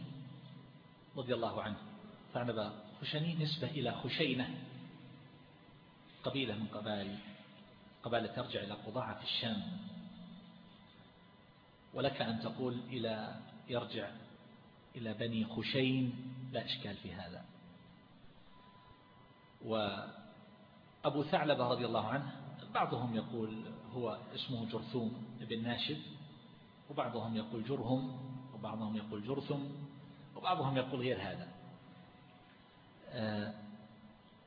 رضي الله عنه. ثعلبة خشني نسبة إلى خشينة قبيلة من قبائل قبائل ترجع إلى قضاعة في الشام. ولك أن تقول إلى يرجع إلى بني خشين لا إشكال في هذا. وأبو ثعلبة رضي الله عنه بعضهم يقول هو اسمه جرثوم بن ناشد وبعضهم يقول جرهم وبعضهم يقول جرثم وبعضهم يقول غير هذا.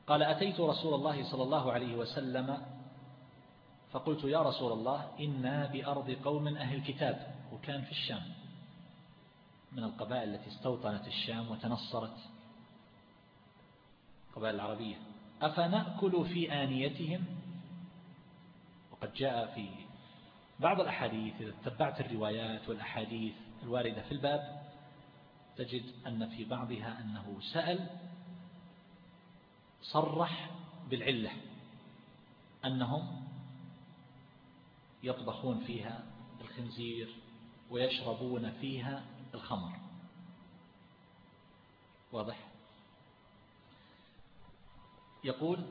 قال أتيت رسول الله صلى الله عليه وسلم فقلت يا رسول الله إنا بأرض قوم أهل كتاب وكان في الشام من القبائل التي استوطنت الشام وتنصرت القبائل العربية. أفنأكل في آنيتهم؟ وقد جاء في بعض الأحاديث إذا تبعت الروايات والأحاديث الواردة في الباب تجد أن في بعضها أنه سأل صرح بالعلة أنهم يطبخون فيها الخنزير ويشربون فيها الخمر. واضح؟ يقول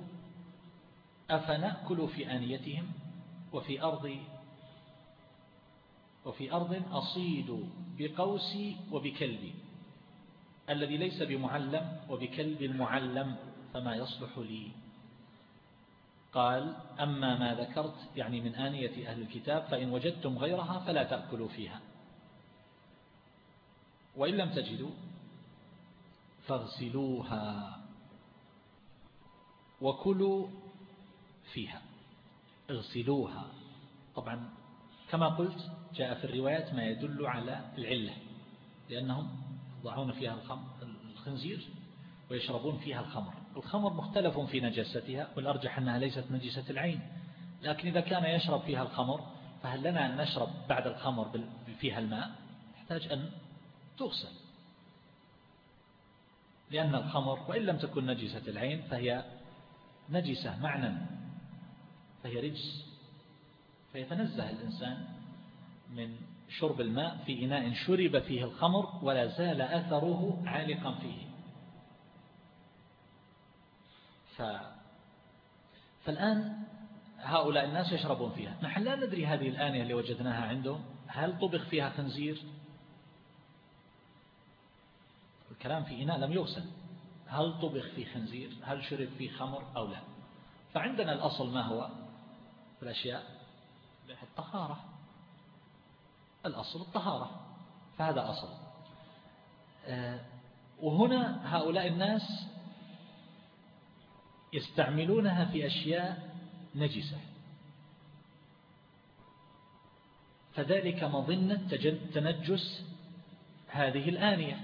أفنأكل في آنيتهم وفي أرض وفي أرض أصيد بقوسي وبكلبي الذي ليس بمعلم وبكلب المعلم فما يصلح لي. قال أما ما ذكرت يعني من آنية أهل الكتاب فإن وجدتم غيرها فلا تأكلوا فيها. وإن لم تجدوا فاغسلوها وكلوا فيها. اغسلوها. طبعا كما قلت جاء في الروايات ما يدل على العلة لأنهم يضعون فيها الخنزير ويشربون فيها الخمر. الخمر مختلف في نجاستها والأرجح أنها ليست نجسة العين لكن إذا كان يشرب فيها الخمر فهل لنا أن نشرب بعد الخمر فيها الماء؟ يحتاج أن تغسل. لأن الخمر وإن لم تكن نجسة العين فهي نجسة معنى فهي رجس. فيتنزه الإنسان من شرب الماء في إناء شرب فيه الخمر ولا زال أثره عالقا فيه. ف... فالآن هؤلاء الناس يشربون فيها. نحن لا ندري هذه الآنية اللي وجدناها عندهم. هل طبخ فيها خنزير؟ الكلام في إناء لم يغسل. هل طبخ في خنزير؟ هل شرب في خمر أو لا؟ فعندنا الأصل ما هو؟ في الأشياء. الطهارة. الأصل الطهارة. فهذا أصل. آه، وهنا هؤلاء الناس يستعملونها في أشياء نجسة. فذلك مظنة تنجس هذه الآنية.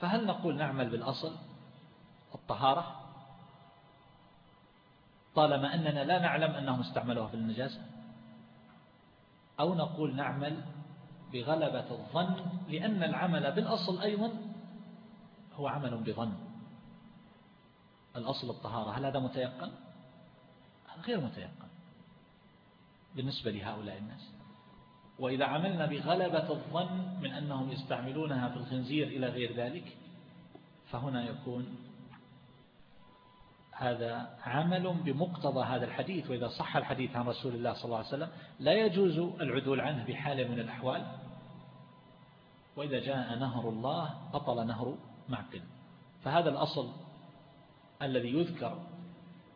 فهل نقول نعمل بالأصل؟ الطهارة. طالما أننا لا نعلم أنهم استعملوها في النجاسة. أو نقول نعمل بغلبة الظن لأن العمل بالأصل أيضا هو عمل بظن. الأصل الطهارة هل هذا متيقن؟ غير متيقن بالنسبة لهؤلاء الناس. وإذا عملنا بغلبة الظن من أنهم يستعملونها في الخنزير إلى غير ذلك فهنا يكون هذا عمل بمقتضى هذا الحديث. وإذا صح الحديث عن رسول الله صلى الله عليه وسلم لا يجوز العدول عنه بحال من الأحوال. وإذا جاء نهر الله بطل نهر معقل. فهذا الأصل الذي يذكر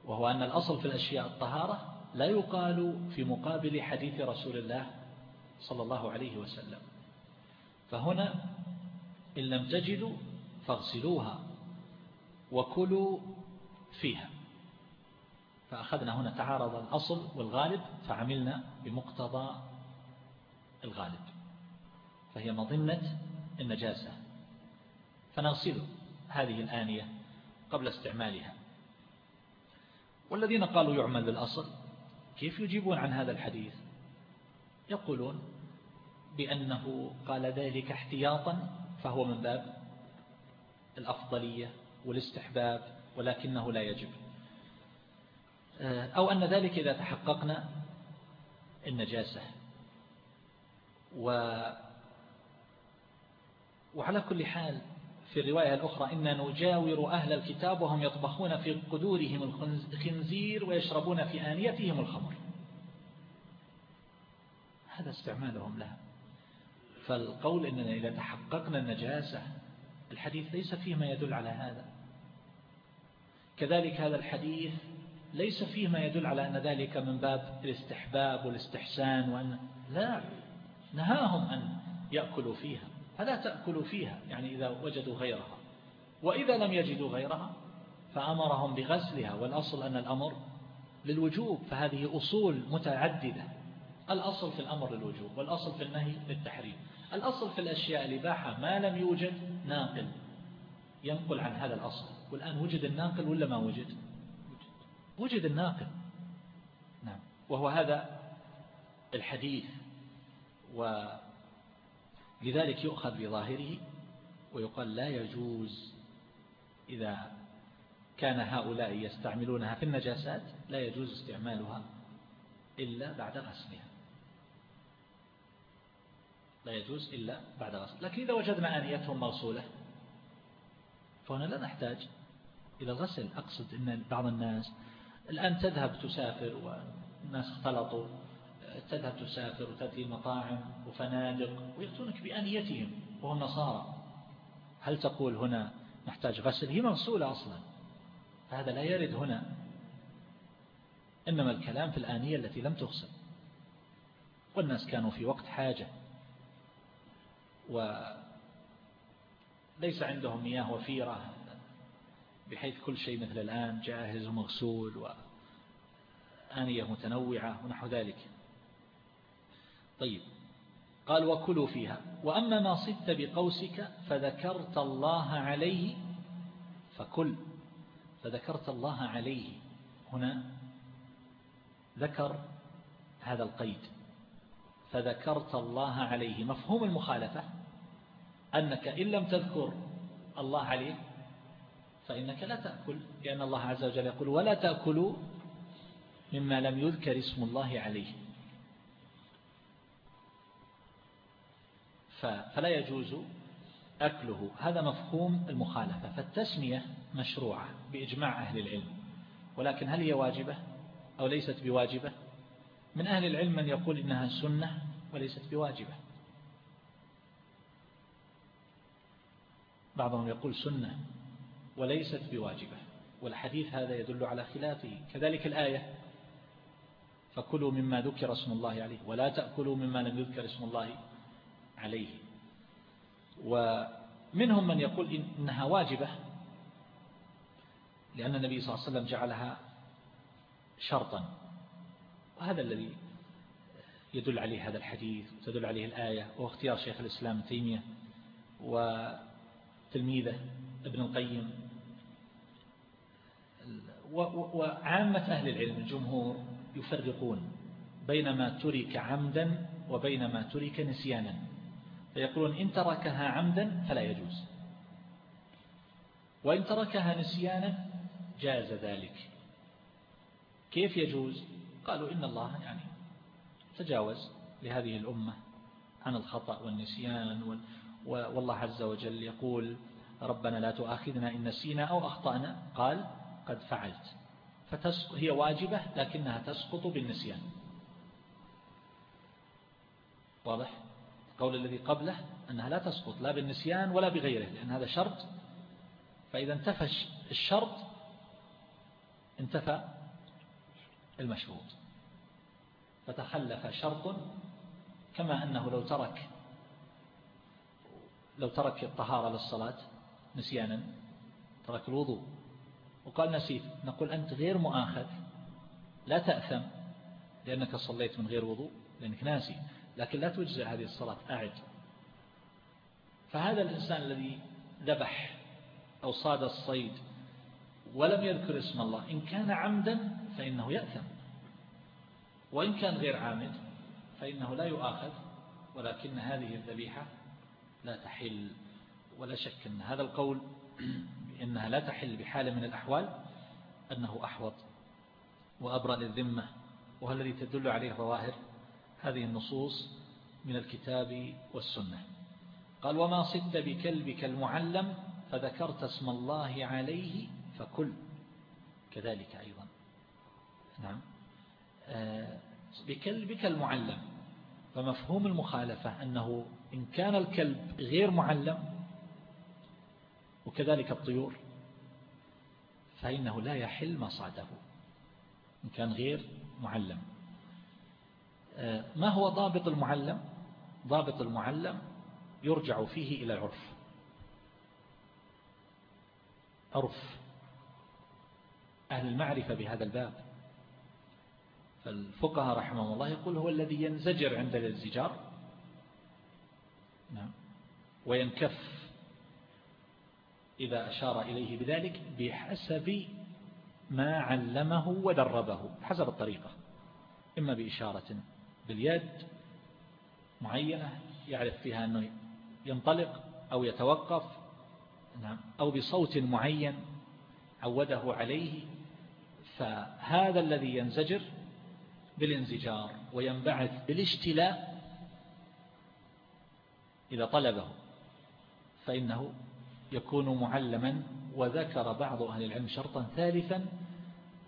وهو أن الأصل في الأشياء الطهارة لا يقال في مقابل حديث رسول الله صلى الله عليه وسلم. فهنا إن لم تجدوا فاغسلوها وكلوا فيها. فأخذنا هنا تعارض الأصل والغالب فعملنا بمقتضى الغالب. فهي مظنة النجاسة. فنغسل هذه الآنية. قبل استعمالها. والذين قالوا يعمل بالأصل كيف يجيبون عن هذا الحديث؟ يقولون بأنه قال ذلك احتياطا فهو من باب الأفضلية والاستحباب ولكنه لا يجب. أو أن ذلك إذا تحققنا النجاسة. و وعلى كل حال في الرواية الأخرى إن نجاور أهل الكتاب وهم يطبخون في قدورهم الخنزير ويشربون في آنيتهم الخمر. هذا استعمالهم لها. فالقول إننا إذا تحققنا النجاسة الحديث ليس فيه ما يدل على هذا. كذلك هذا الحديث ليس فيه ما يدل على أن ذلك من باب الاستحباب والاستحسان وأن لا نهاهم أن يأكلوا فيها. فلا تأكلوا فيها يعني إذا وجدوا غيرها. وإذا لم يجدوا غيرها فأمرهم بغسلها والأصل أن الأمر للوجوب فهذه أصول متعددة. الأصل في الأمر للوجوب والأصل في النهي للتحريم. الأصل في الأشياء الإباحة ما لم يوجد ناقل. ينقل عن هذا الأصل. والآن وجد الناقل ولا ما وجد؟ وجد الناقل. نعم. وهو هذا الحديث ولذلك يؤخذ بظاهره ويقال لا يجوز إذا كان هؤلاء يستعملونها في النجاسات لا يجوز استعمالها إلا بعد غسلها. لا يجوز إلا بعد غسل. لكن إذا وجدنا آنيتهم موصولة فهنا لا نحتاج إلى الغسل. أقصد أن بعض الناس الآن تذهب تسافر والناس اختلطوا. تذهب تسافر وتأتي مطاعم وفنادق ويأتونك بأنيتهم وهم نصارى. هل تقول هنا نحتاج غسل؟ هي مغسولة أصلا. فهذا لا يرد هنا. إنما الكلام في الآنية التي لم تغسل. والناس كانوا في وقت حاجة. وليس عندهم مياه وفيرة بحيث كل شيء مثل الآن جاهز ومغسول وآنية متنوعة ونحو ذلك. طيب. قال وكلوا فيها. وأما ما صدت بقوسك فذكرت الله عليه فكل فذكرت الله عليه. هنا ذكر هذا القيد. فذكرت الله عليه. مفهوم المخالفة؟ أنك إن لم تذكر الله عليه فإنك لا تأكل لأن الله عز وجل يقول ولا تأكلوا مما لم يذكر اسم الله عليه. فلا يجوز أكله. هذا مفهوم المخالفة. فالتسمية مشروعة بإجماع أهل العلم. ولكن هل هي واجبة أو ليست بواجبة؟ من أهل العلم من يقول إنها سنة وليست بواجبة. بعضهم يقول سنة وليست بواجبة. والحديث هذا يدل على خلافه. كذلك الآية فكلوا مما ذكر اسم الله عليه ولا تأكلوا مما لم يذكر اسم الله عليه. ومنهم من يقول إنها واجبة لأن النبي صلى الله عليه وسلم جعلها شرطا. وهذا الذي يدل عليه هذا الحديث وتدل عليه الآية وهو اختيار شيخ الإسلام تيمية وتلميذه ابن القيم. وعامة أهل العلم الجمهور يفرقون بين ما ترك عمدا وبين ما ترك نسيانا. فيقولون إن تركها عمدا فلا يجوز. وإن تركها نسيانا جاز ذلك. كيف يجوز؟ قالوا إن الله يعني تجاوز لهذه الأمة عن الخطأ والنسيان والله عز وجل يقول ربنا لا تؤاخذنا إن نسينا أو أخطأنا. قال قد فعلت. هي واجبة لكنها تسقط بالنسيان. واضح؟ قول الذي قبله أنها لا تسقط لا بالنسيان ولا بغيره لأن هذا شرط. فإذا انتفى الشرط انتفى المشروط. فتخلف شرط كما أنه لو ترك لو ترك الطهارة للصلاة نسيانا ترك الوضوء وقال نسيت نقول أنت غير مؤاخذ لا تأثم لأنك صليت من غير وضوء لأنك ناسي. لكن لا تجزئ هذه الصلاة أعد. فهذا الإنسان الذي ذبح أو صاد الصيد ولم يذكر اسم الله إن كان عمدا فإنه يأثم. وإن كان غير عامد فإنه لا يؤاخذ ولكن هذه الذبيحة لا تحل. ولا شك أن هذا القول إنها لا تحل بحال من الأحوال أنه أحوط وأبرأ للذمة وهو الذي تدل عليه ظواهر هذه النصوص من الكتاب والسنة. قال وما صدت بكلبك المعلم فذكرت اسم الله عليه فكل. كذلك أيضا. نعم. آه، بكلبك المعلم. فمفهوم المخالفة أنه إن كان الكلب غير معلم وكذلك الطيور فإنه لا يحل مصاده إن كان غير معلم. ما هو ضابط المعلم؟ ضابط المعلم يرجع فيه إلى العرف. عرف. أهل المعرفة بهذا الباب. فالفقهاء رحمه الله يقول هو الذي ينزجر عند الانزجار. نعم. وينكف. إذا أشار إليه بذلك بحسب ما علمه ودربه. حسب الطريقة. إما بإشارة باليد معينة يعرف فيها أنه ينطلق أو يتوقف نعم أو بصوت معين عوده عليه فهذا الذي ينزجر بالانزجار وينبعث بالاشتلاء إذا طلبه فإنه يكون معلما وذكر بعض أهل العلم شرطا ثالثا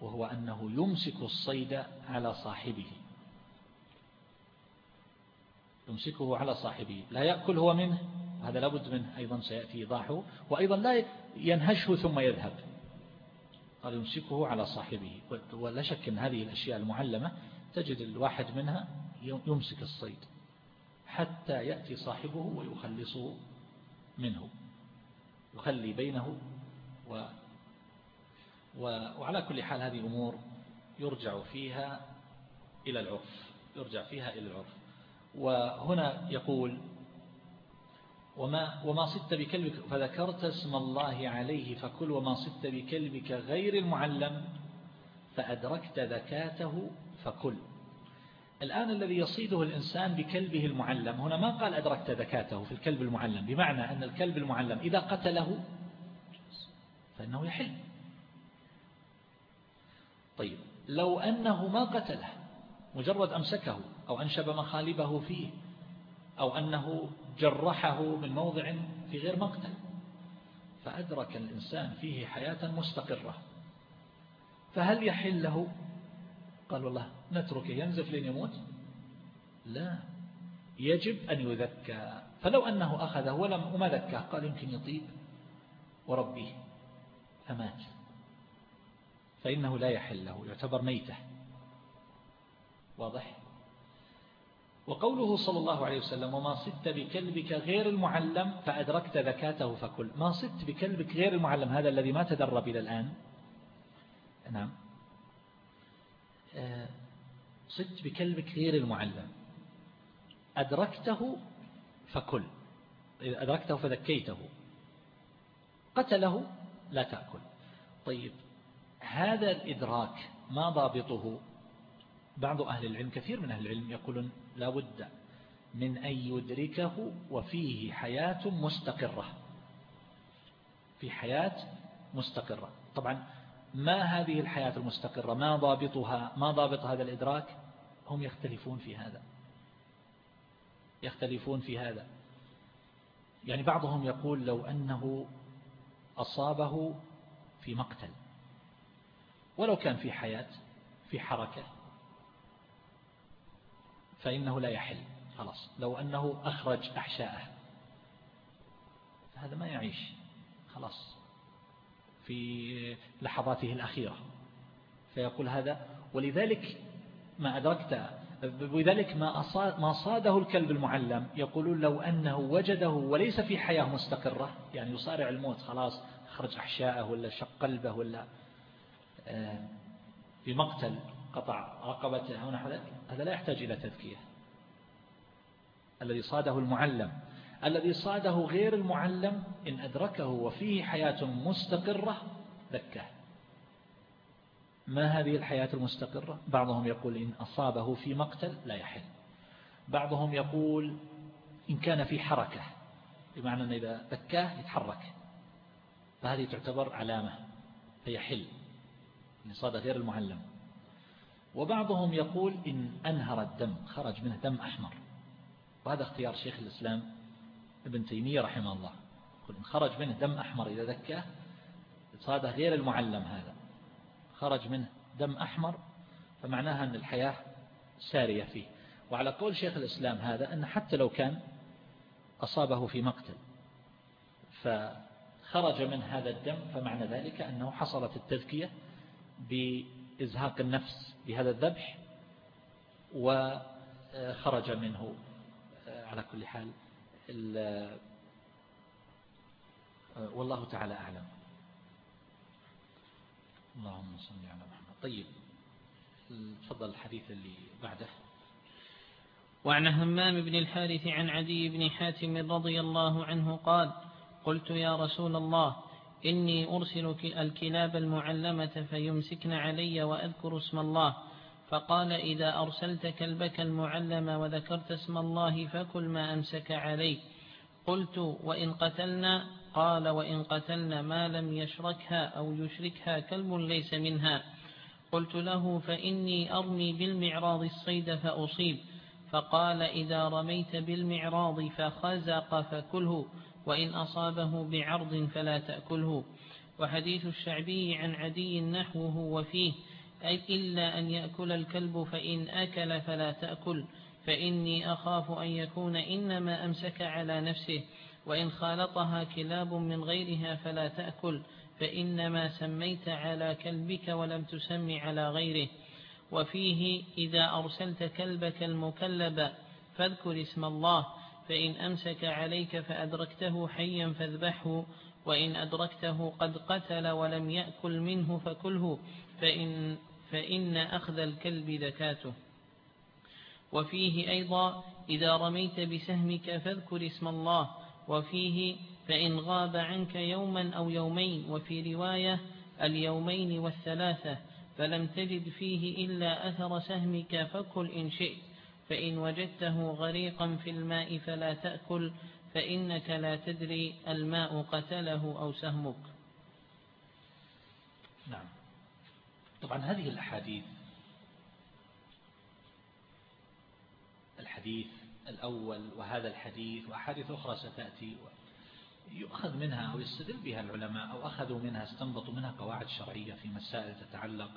وهو أنه يمسك الصيد على صاحبه. يمسكه على صاحبه. لا يأكل هو منه. هذا لابد منه. أيضا سيأتي إيضاحه. وأيضا لا ينهشه ثم يذهب. قال يمسكه على صاحبه. ولا شك أن هذه الأشياء المعلمة تجد الواحد منها يمسك الصيد حتى يأتي صاحبه ويخلصه منه. يخلي بينه و وعلى كل حال هذه أمور يرجع فيها إلى العرف. يرجع فيها إلى العرف. وهنا يقول وما, وما صدت بكلبك فذكرت اسم الله عليه فكل وما صدت بكلبك غير المعلم فأدركت ذكاته فكل. الآن الذي يصيده الإنسان بكلبه المعلم هنا ما قال أدركت ذكاته في الكلب المعلم بمعنى أن الكلب المعلم إذا قتله فإنه يحل. طيب لو أنه ما قتله مجرد أمسكه أو أنشب مخالبه فيه أو أنه جرحه من موضع في غير مقتل. فأدرك الإنسان فيه حياة مستقرة. فهل يحل له؟ قال والله نتركه ينزف لين يموت؟ لا. يجب أن يذكى. فلو أنه أخذه ولم وما ذكاه قال يمكن يطيب. وربيه فمات فإنه لا يحل له يعتبر ميتة. واضح؟ وقوله صلى الله عليه وسلم وما صدت بكلبك غير المعلم فأدركت ذكاته فكل. ما صدت بكلبك غير المعلم هذا الذي ما تدرب إلى الآن. نعم. آه، صدت بكلبك غير المعلم. أدركته فكل. إذا أدركته فذكيته. قتله لا تأكل. طيب هذا الإدراك ما ضابطه؟ بعض أهل العلم كثير من أهل العلم يقولون لا بد من أن يدركه وفيه حياة مستقرة. في حياة مستقرة. طبعا ما هذه الحياة المستقرة؟ ما ضابطها؟ ما ضابط هذا الإدراك؟ هم يختلفون في هذا. يختلفون في هذا. يعني بعضهم يقول لو أنه أصابه في مقتل ولو كان في حياة في حركة فإنه لا يحل. خلاص. لو أنه أخرج أحشاءه. هذا ما يعيش. خلاص. في لحظاته الأخيرة. فيقول هذا ولذلك ما أدركت ولذلك ما, ما صاده الكلب المعلم. يقولون لو أنه وجده وليس في حياة مستقرة. يعني يصارع الموت. خلاص. خرج أحشاءه ولا شق قلبه ولا آه، في مقتل. قطع رقبته ونحو ذلك هذا لا يحتاج إلى تذكية الذي صاده المعلم. الذي صاده غير المعلم إن أدركه وفيه حياة مستقرة ذكاه ما هذه الحياة المستقرة؟ بعضهم يقول إن أصابه في مقتل لا يحل. بعضهم يقول إن كان في حركة بمعنى أن إذا ذكاه يتحرك. فهذه تعتبر علامة فيحل إن صاد غير المعلم. وبعضهم يقول إن أنهر الدم خرج منه دم أحمر. وهذا اختيار شيخ الإسلام ابن تيمية رحمه الله. يقول إن خرج منه دم أحمر إذا ذكاه صاد غير المعلم هذا. خرج منه دم أحمر فمعناها أن الحياة سارية فيه. وعلى قول شيخ الإسلام هذا أن حتى لو كان أصابه في مقتل فخرج من هذا الدم فمعنى ذلك أنه حصلت التذكية بإزهاق النفس بهذا الذبح وخرج منه على كل حال والله تعالى أعلم. اللهم صل على محمد. طيب تفضل الحديث اللي بعده. وعن همام بن الحارث عن عدي بن حاتم رضي الله عنه قال قلت يا رسول الله إني أرسل الكلاب المعلمة فيمسكن علي وأذكر اسم الله. فقال إذا أرسلت كلبك المعلم وذكرت اسم الله فكل ما أمسك عليك. قلت وإن قتلنا؟ قال وإن قتلنا ما لم يشركها أو يشركها كلب ليس منها. قلت له فإني أرمي بالمعراض الصيد فأصيب. فقال إذا رميت بالمعراض فخزق فكله. وإن أصابه بعرض فلا تأكله. وحديث الشعبي عن عدي نحوه وفيه أي إلا أن يأكل الكلب فإن أكل فلا تأكل. فإني أخاف أن يكون إنما أمسك على نفسه وإن خالطها كلاب من غيرها فلا تأكل. فإنما سميت على كلبك ولم تسم على غيره. وفيه إذا أرسلت كلبك المكلب فاذكر اسم الله. فإن أمسك عليك فأدركته حيا فاذبحه وإن أدركته قد قتل ولم يأكل منه فكله فإن, فإن أخذ الكلب ذكاته وفيه أيضا إذا رميت بسهمك فاذكر اسم الله. وفيه فإن غاب عنك يوما أو يومين. وفي رواية اليومين والثلاثة فلم تجد فيه إلا أثر سهمك فكل إن شئت. فإن وجدته غريقا في الماء فلا تأكل فإنك لا تدري الماء قتله أو سهمك. نعم. طبعا هذه الأحاديث الحديث الأول وهذا الحديث وأحاديث أخرى ستأتي يؤخذ منها أو يستدل بها العلماء أو أخذوا منها استنبطوا منها قواعد شرعية في مسائل تتعلق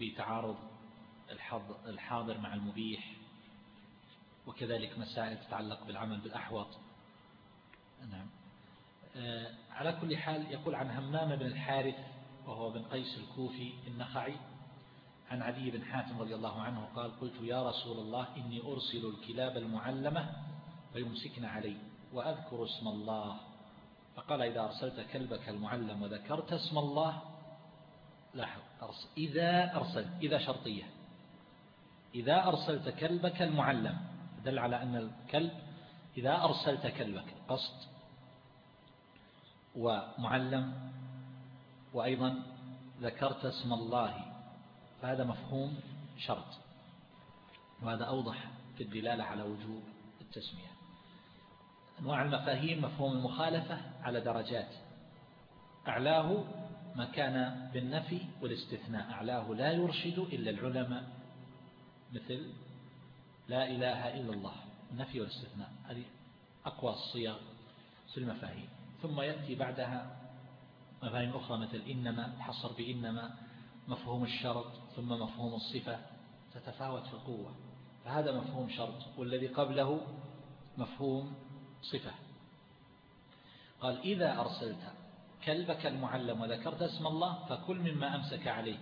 بتعارض الحاضر مع المبيح وكذلك مسائل تتعلق بالعمل بالأحوط. نعم. آه، على كل حال يقول عن همام بن الحارث وهو بن قيس الكوفي النخعي عن عدي بن حاتم رضي الله عنه قال قلت يا رسول الله إني أرسل الكلاب المعلمة فيمسكن علي وأذكر اسم الله. فقال إذا أرسلت كلبك المعلم وذكرت اسم الله لاحظ إذا أرسلت إذا شرطية إذا أرسلت كلبك المعلم دل على أن الكلب إذا أرسلت كلبك قصد ومعلم وأيضا ذكرت اسم الله فهذا مفهوم شرط وهذا أوضح في الدلالة على وجوب التسمية. أنواع المفاهيم مفهوم المخالفة على درجات. أعلاه ما كان بالنفي والاستثناء أعلاه لا يرشد إلا العلماء مثل لا إله إلا الله. النفي والاستثناء. هذه أقوى الصيغ في المفاهيم. ثم يأتي بعدها مفاهيم أخرى مثل إنما حصر بإنما مفهوم الشرط ثم مفهوم الصفة تتفاوت في القوة. فهذا مفهوم شرط والذي قبله مفهوم صفة. قال إذا أرسلت كلبك المعلم وذكرت اسم الله فكل مما أمسك عليك.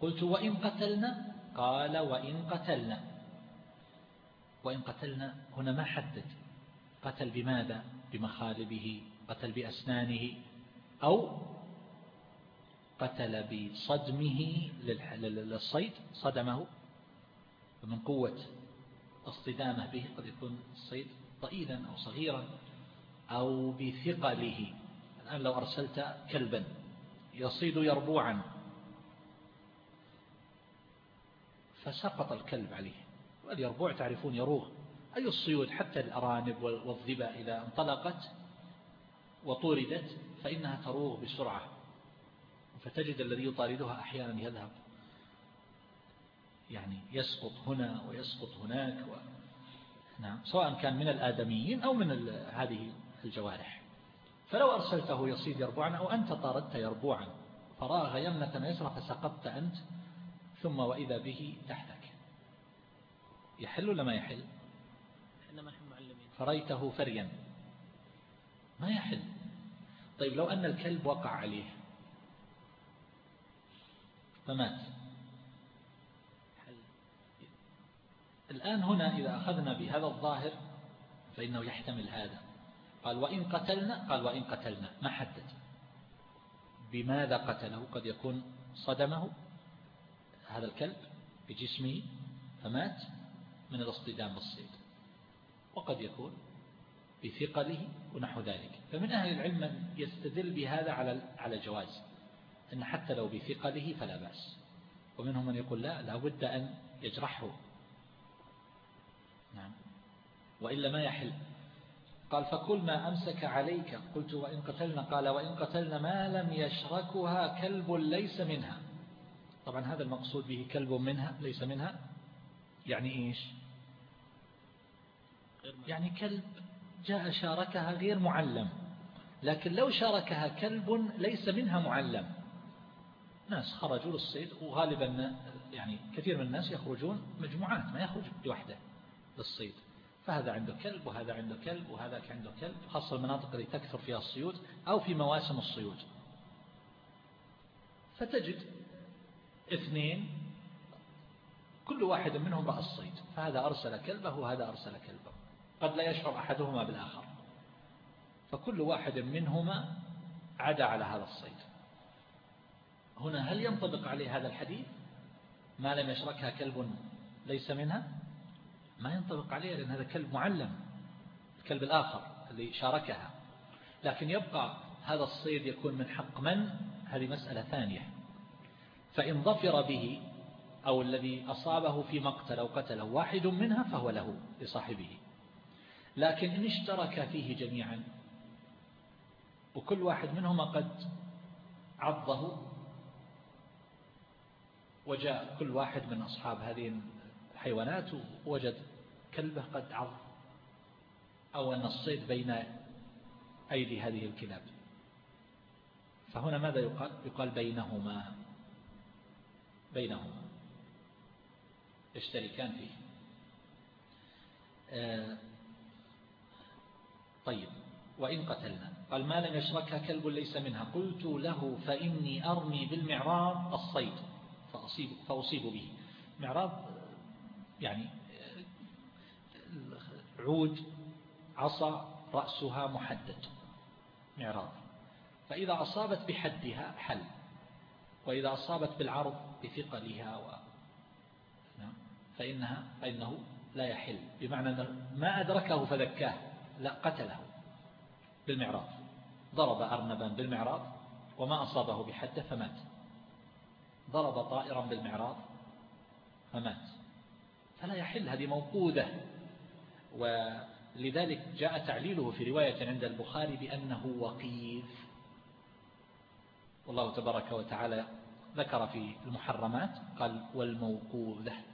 قلت وإن قتلنا؟ قال وإن قتلنا. وإن قتلنا هنا ما حدد. قتل بماذا؟ بمخالبه قتل بأسنانه أو قتل بصدمه للصيد صدمه. فمن قوة اصطدامه به قد يكون الصيد ضئيلا أو صغيرا أو بثقله. الآن لو أرسلت كلبا يصيد يربوعا فسقط الكلب عليه. واليربوع تعرفون يروغ. أي الصيود حتى الأرانب والظبا إذا انطلقت وطوردت فإنها تروغ بسرعة. فتجد الذي يطاردها أحيانا يذهب. يعني يسقط هنا ويسقط هناك و... نعم سواء كان من الآدميين أو من هذه الجوارح. فلو أرسلته يصيد يربوعا أو أنت طاردت يربوعا فراغ يمنة يسرى فسقطت أنت ثم وإذا به تحتك. يحل ولا ما يحل؟ فريته فريا. ما يحل. طيب لو أن الكلب وقع عليه. فمات. الآن هنا إذا أخذنا بهذا الظاهر فإنه يحتمل هذا. قال وإن قتلنا قال وإن قتلنا. ما حدد. بماذا قتله؟ قد يكون صدمه هذا الكلب بجسمه فمات. من الاصطدام بالصيد وقد يكون بثقله ونحو ذلك. فمن أهل العلم من يستدل بهذا على على الجواز أن حتى لو بثقله فلا بأس. ومنهم من يقول لا لابد أن يجرحه. نعم. وإلا ما يحل. قال فكل ما أمسك عليك. قلت وإن قتلنا؟ قال وإن قتلنا ما لم يشركها كلب ليس منها. طبعا هذا المقصود به كلب منها ليس منها. يعني إيش؟ يعني كلب جاء شاركها غير معلم. لكن لو شاركها كلب ليس منها معلم. ناس خرجوا للصيد وغالبا يعني كثير من الناس يخرجون مجموعات ما يخرج لوحده للصيد. فهذا عنده كلب وهذا عنده كلب وهذاك عنده كلب خاصة المناطق اللي تكثر فيها الصيود أو في مواسم الصيود. فتجد اثنين كل واحد منهم رأى الصيد. فهذا أرسل كلبه وهذا أرسل كلبه. قد لا يشعر أحدهما بالآخر. فكل واحد منهما عدا على هذا الصيد. هنا هل ينطبق عليه هذا الحديث؟ ما لم يشركها كلب ليس منها؟ ما ينطبق عليه لأن هذا كلب معلم الكلب الآخر اللي شاركها. لكن يبقى هذا الصيد يكون من حق من؟ هذه مسألة ثانية. فإن ظفر به أو الذي أصابه في مقتل أو قتله واحد منها فهو له لصاحبه. لكن إن اشترك فيه جميعا وكل واحد منهما قد عضه وجاء كل واحد من أصحاب هذه الحيوانات ووجد كلبه قد عض أو أن الصيد بين أيدي هذه الكلاب. فهنا ماذا يقال؟ يقال بينهما بينهما. يشتركان فيه. آه، طيب وإن قتلنا. قال ما لم يشركها كلب ليس منها. قلت له فإني أرمي بالمعراض الصيد فأصيب, فأصيب به. معراض يعني عود عصا رأسها محدد. معراض. فإذا أصابت بحدها حل وإذا أصابت بالعرض بثقلها و... نعم، فإنها فإنه لا يحل. بمعنى ما أدركه فذكاه. لا قتله بالمعراض. ضرب أرنبا بالمعراض وما أصابه بحده فمات. ضرب طائرا بالمعراض فمات. فلا يحل هذه موقوذة. ولذلك جاء تعليله في رواية عند البخاري بأنه وقيف. والله تبارك وتعالى ذكر في المحرمات قال والموقوذة.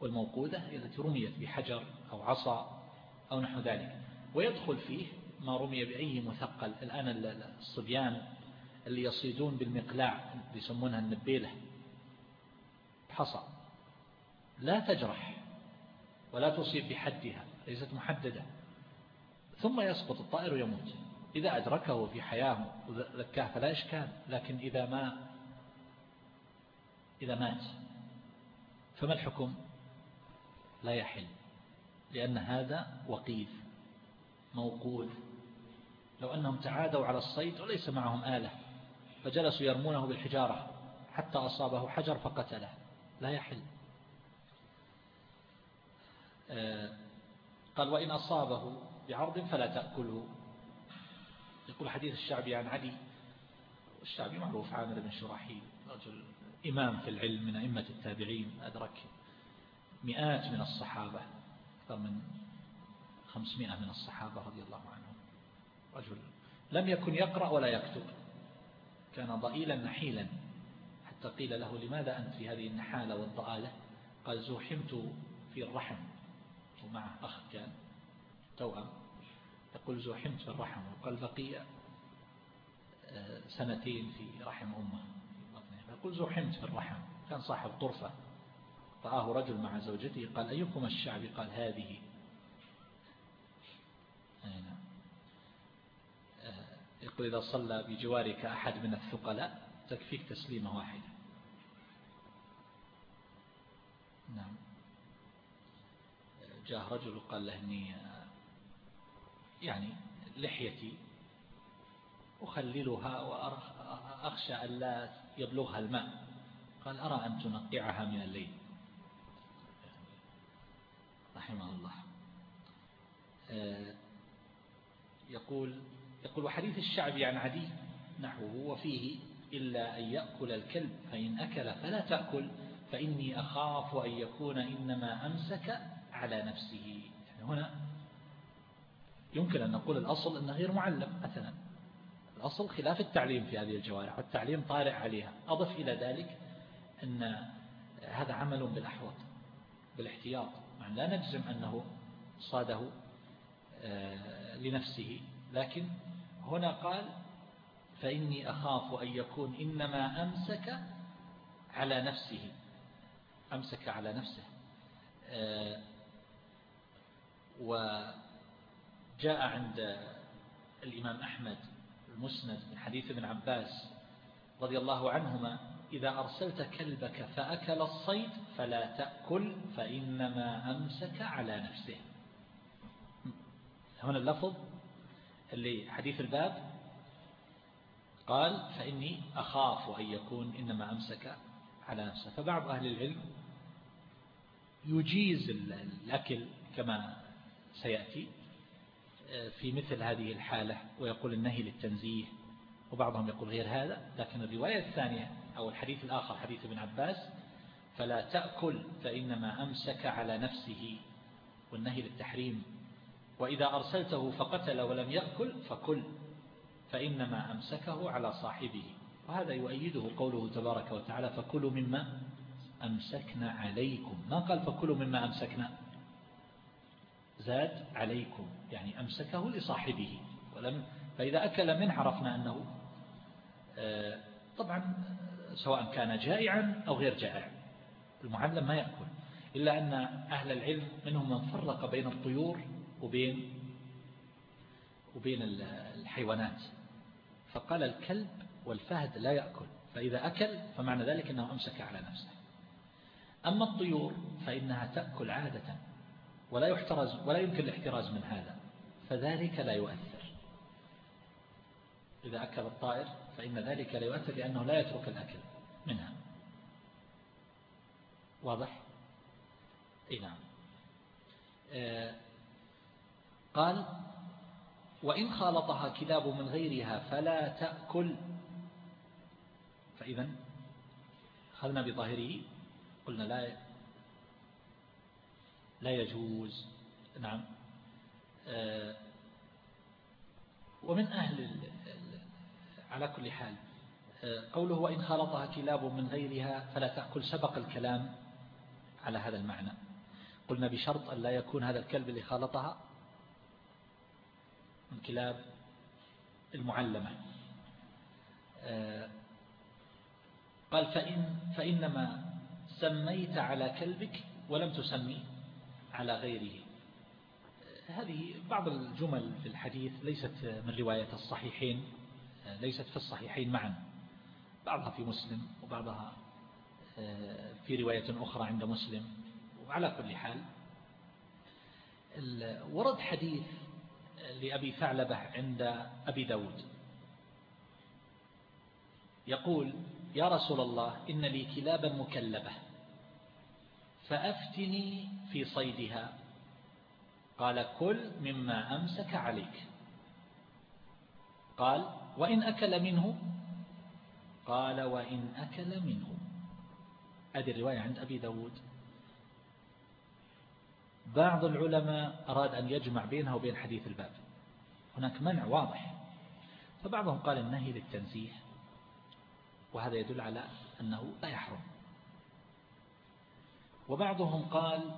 والموقوذة التي رميت بحجر أو عصا أو نحو ذلك ويدخل فيه ما رمي بأي مثقل. الآن الصبيان اللي يصيدون بالمقلاع يسمونها النبيلة حصى لا تجرح ولا تصيب بحدها ليست محددة. ثم يسقط الطائر ويموت إذا أدركه في حياه وذكاه فلا إشكال لكن إذا ما إذا مات فما الحكم؟ لا يحل لأن هذا وقيف موقوذ لو أنهم تعادوا على الصيد وليس معهم آلة فجلسوا يرمونه بالحجارة حتى أصابه حجر فقتله. لا يحل. آه، قال وإن أصابه بعرض فلا تأكله. يقول حديث الشعبي عن علي الشعبي معروف عامر بن شراحيل رجل إمام في العلم من أئمة التابعين أدرك مئات من الصحابة أكثر من خمسمائة من الصحابة رضي الله عنهم. رجل لم يكن يقرأ ولا يكتب. كان ضئيلا نحيلا. حتى قيل له لماذا أنت في هذه النحالة والضآلة؟ قال زوحمت في الرحم. ومعه أخ كان توأم. يقول زوحمت في الرحم. وقال بقي آه، سنتين في رحم أمه. يقول زوحمت في الرحم. كان صاحب طرفة رآه رجل مع زوجته قال أيكم الشعب؟ قال هذه. آه، يقول إذا صلى بجوارك أحد من الثقلاء تكفيك تسليمة واحدة نعم. جاء رجل وقال له إني يعني لحيتي أخللها وأخشى أن لا يبلغها الماء. قال أرى أن تنقعها من الليل. رحمه الله. آه، يقول يقول وحديث الشعبي عن عدي نحوه وفيه إلا أن يأكل الكلب فإن أكل فلا تأكل فإني أخاف أن يكون إنما أمسك على نفسه. يعني هنا يمكن أن نقول الأصل أنه غير معلم مثلا الأصل خلاف التعليم في هذه الجوارح والتعليم طارئ عليها. أضف إلى ذلك أن هذا عمل بالأحوط بالاحتياط. لا نجزم أنه صاده آه، لنفسه لكن هنا قال فإني أخاف أن يكون إنما أمسك على نفسه أمسك على نفسه آه، وجاء عند الإمام أحمد المسند من حديث ابن عباس رضي الله عنهما إذا أرسلت كلبك فأكل الصيد فلا تأكل فإنما أمسك على نفسه. هنا اللفظ اللي حديث الباب قال فإني أخاف أن يكون إنما أمسك على نفسه. فبعض أهل العلم يجيز الأكل كما سيأتي آه، في مثل هذه الحالة ويقول النهي للتنزيه وبعضهم يقول غير هذا لكن الرواية الثانية أو الحديث الآخر حديث ابن عباس فلا تأكل فإنما أمسك على نفسه والنهي للتحريم. وإذا أرسلته فقتل ولم يأكل فكل فإنما أمسكه على صاحبه. وهذا يؤيده قوله تبارك وتعالى فكلوا مما أمسكنا عليكم. ما قال فكلوا مما أمسكنا زاد عليكم. يعني أمسكه لصاحبه. ولم فإذا أكل منه عرفنا أنه آه، طبعا سواء كان جائعا أو غير جائع. المعلم ما يأكل إلا أن أهل العلم منهم من فرق بين الطيور وبين وبين الحيوانات. فقال الكلب والفهد لا يأكل فإذا أكل فمعنى ذلك أنه أمسك على نفسه. أما الطيور فإنها تأكل عادة ولا يحترز ولا يمكن الاحتراز من هذا فذلك لا يؤثر. إذا أكل الطائر فإن ذلك لا يؤثر لأنه لا يترك الأكل. منها. واضح؟ إي نعم. آه قال وإن خالطها كلاب من غيرها فلا تأكل. فإذا أخذنا بظاهره قلنا لا لا يجوز. نعم. آه، ومن أهل على كل حال قوله وإن خالطها كلاب من غيرها فلا تأكل سبق الكلام على هذا المعنى. قلنا بشرط أن لا يكون هذا الكلب اللي خالطها من كلاب المعلمة. آه، قال فإن فإنما سميت على كلبك ولم تسمي على غيره. هذه بعض الجمل في الحديث ليست من رواية الصحيحين ليست في الصحيحين معا. بعضها في مسلم وبعضها آه، في رواية أخرى عند مسلم. وعلى كل حال ورد حديث لأبي ثعلبة عند أبي داود. يقول يا رسول الله إن لي كلابا مكلبة فأفتني في صيدها. قال كل مما أمسك عليك. قال وإن أكل منه قال وإن أكل منه هذه الرواية عند أبي داود. بعض العلماء أراد أن يجمع بينها وبين حديث الباب. هناك منع واضح. فبعضهم قال النهي للتنزيه وهذا يدل على أنه لا يحرم. وبعضهم قال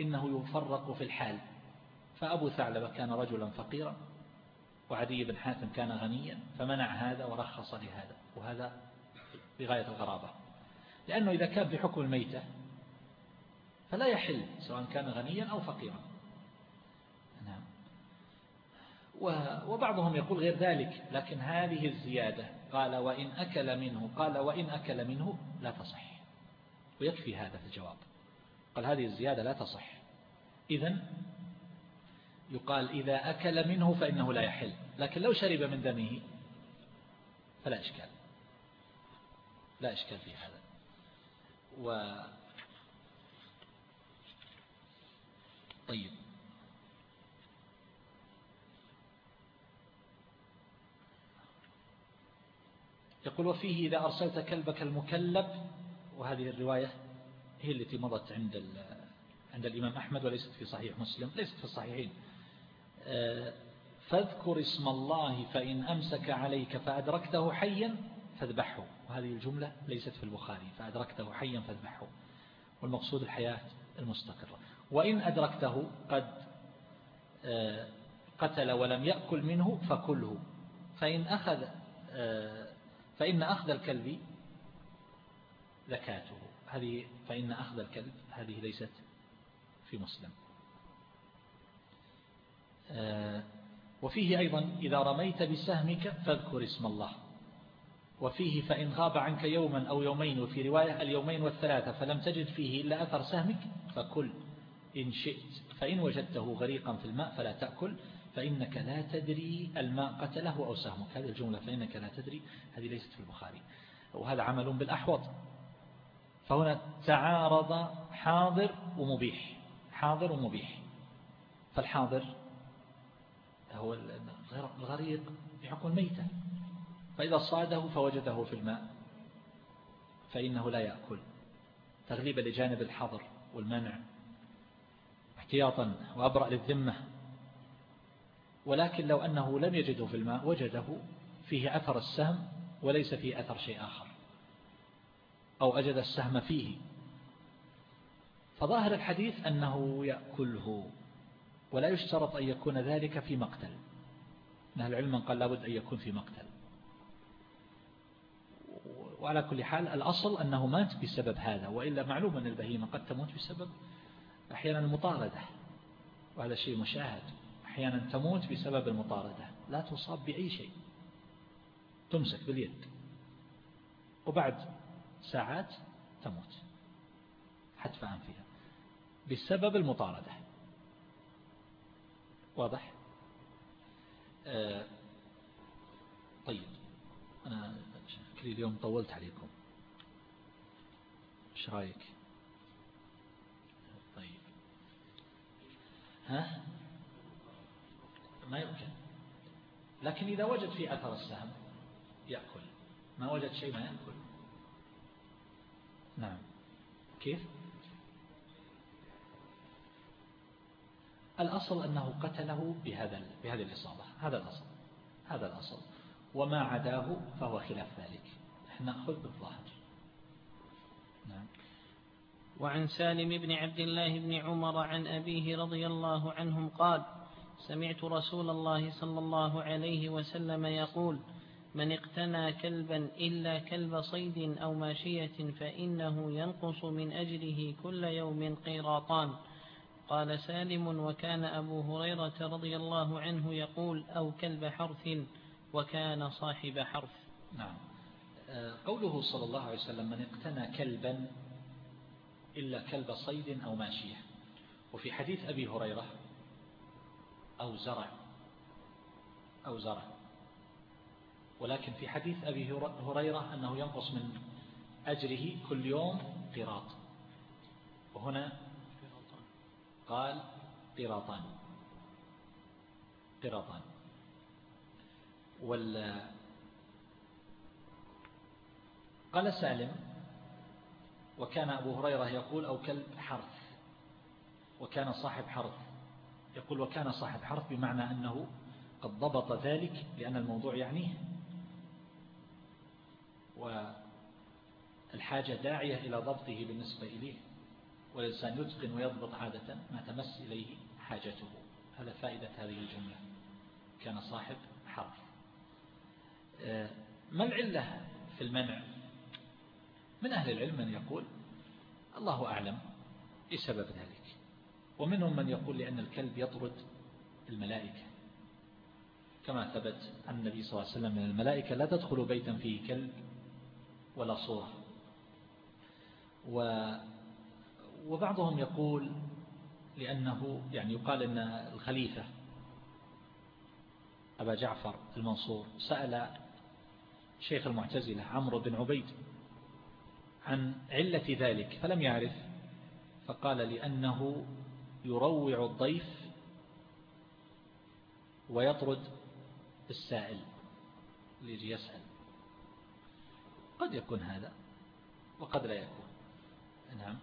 إنه يفرق في الحال. فأبو ثعلبة كان رجلا فقيرا وعدي بن حاتم كان غنيا فمنع هذا ورخص لهذا. وهذا بغاية الغرابة. لأنه إذا كان بحكم الميتة فلا يحل سواء كان غنيا أو فقيرا. نعم. وبعضهم يقول غير ذلك لكن هذه الزيادة قال وإن أكل منه قال وإن أكل منه لا تصح. ويكفي هذا في الجواب. قال هذه الزيادة لا تصح. إذا يقال إذا أكل منه فإنه لا يحل لكن لو شرب من دمه فلا إشكال. لا إشكال في هذا. و طيب. يقول وفيه إذا أرسلت كلبك المكلب وهذه الرواية هي التي مضت عند عند الإمام أحمد وليست في صحيح مسلم ليست في الصحيحين. آه، فاذكر اسم الله فإن أمسك عليك فأدركته حيا فاذبحه. وهذه الجملة ليست في البخاري فأدركته حيا فاذبحه. والمقصود الحياة المستقرة. وإن أدركته قد آه، قتل ولم يأكل منه فكله. فإن أخذ آه، فإن أخذ الكلب زكاته. هذه فإن أخذ الكلب هذه ليست في مسلم. آه، وفيه أيضا إذا رميت بسهمك فاذكر اسم الله. وفيه فإن غاب عنك يوما أو يومين وفي رواية اليومين والثلاثة فلم تجد فيه إلا أثر سهمك فكل إن شئت فإن وجدته غريقا في الماء فلا تأكل فإنك لا تدري الماء قتله أو سهمك. هذه الجملة فإنك لا تدري هذه ليست في البخاري. وهذا عمل بالأحوط. فهنا تعارض حاضر ومبيح. حاضر ومبيح. فالحاضر هو الغريق بحكم الميتة. فإذا صاده فوجده في الماء فإنه لا يأكل. تغليبا لجانب الحظر والمنع احتياطا وأبرأ للذمة. ولكن لو أنه لم يجده في الماء وجده فيه أثر السهم وليس فيه أثر شيء آخر. أو أجد السهم فيه. فظاهر الحديث أنه يأكله ولا يشترط أن يكون ذلك في مقتل. أهل العلم قال لابد أن يكون في مقتل. وعلى كل حال الأصل أنه مات بسبب هذا وإلا معلوم أن البهيمة قد تموت بسبب أحيانا المطاردة وهذا شيء مشاهد. أحيانا تموت بسبب المطاردة لا تصاب بأي شيء. تمسك باليد. وبعد ساعات تموت. حتف أنفها بسبب المطاردة. واضح؟ آه طيب. أنا شكلي اليوم طولت عليكم. إيش رأيك؟ طيب. ها؟ ما يمكن. لكن إذا وجد في أثر السهم يأكل. ما وجد شيء ما يأكل. نعم. كيف؟ الأصل أنه قتله بهذا بهذه الإصابة. هذا الأصل. هذا الأصل. وما عداه فهو خلاف ذلك. نأخذ بالظاهر. نعم. وعن سالم بن عبد الله بن عمر عن أبيه رضي الله عنهم قال سمعت رسول الله صلى الله عليه وسلم يقول من اقتنى كلبا إلا كلب صيد أو ماشية فإنه ينقص من أجله كل يوم قيراطان. قال سالم وكان أبو هريرة رضي الله عنه يقول أو كلب حرث وكان صاحب حرث نعم. آه، قوله صلى الله عليه وسلم من اقتنى كلبا إلا كلب صيد أو ماشية. وفي حديث أبي هريرة أو زرع أو زرع. ولكن في حديث أبي هريرة أنه ينقص من أجره كل يوم قراط. وهنا قال قراطان. قراطان. وال قال سالم وكان أبو هريرة يقول أو كلب حرث وكان صاحب حرث يقول وكان صاحب حرث بمعنى أنه قد ضبط ذلك لأن الموضوع يعنيه والحاجة داعية إلى ضبطه بالنسبة إليه والإنسان يتقن ويضبط عادة ما تمس إليه حاجته هذا فائدة هذه الجملة كان صاحب آه، ما العلة في المنع؟ من أهل العلم من يقول الله أعلم بسبب ذلك ومنهم من يقول لأن الكلب يطرد الملائكة. كما ثبت عن النبي صلى الله عليه وسلم من الملائكة لا تدخل بيتا فيه كلب ولا صورة. و وبعضهم يقول لأنه يعني يقال أن الخليفة أبا جعفر المنصور سأل شيخ المعتزلة عمرو بن عبيد عن علة ذلك فلم يعرف فقال لأنه يروع الضيف ويطرد السائل اللي يجي يسأل. قد يكون هذا وقد لا يكون. نعم.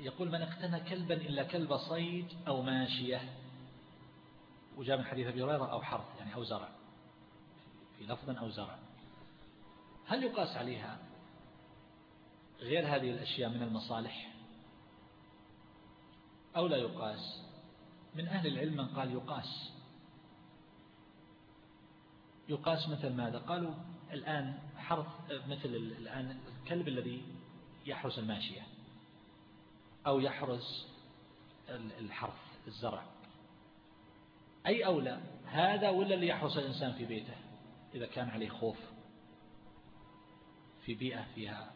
يقول من اقتنى كلبا إلا كلب صيد أو ماشية وجاء من حديث أبي هريرة أو حرث يعني أو زرع. في لفظ أو زرع. هل يقاس عليها غير هذه الأشياء من المصالح؟ أو لا يقاس؟ من أهل العلم من قال يقاس. يقاس مثل ماذا؟ قالوا الآن حرث مثل الآن الكلب الذي يحرس الماشية أو يحرس الحرث الزرع. أي أولى هذا ولا اللي يحرس الإنسان في بيته؟ إذا كان عليه خوف في بيئة فيها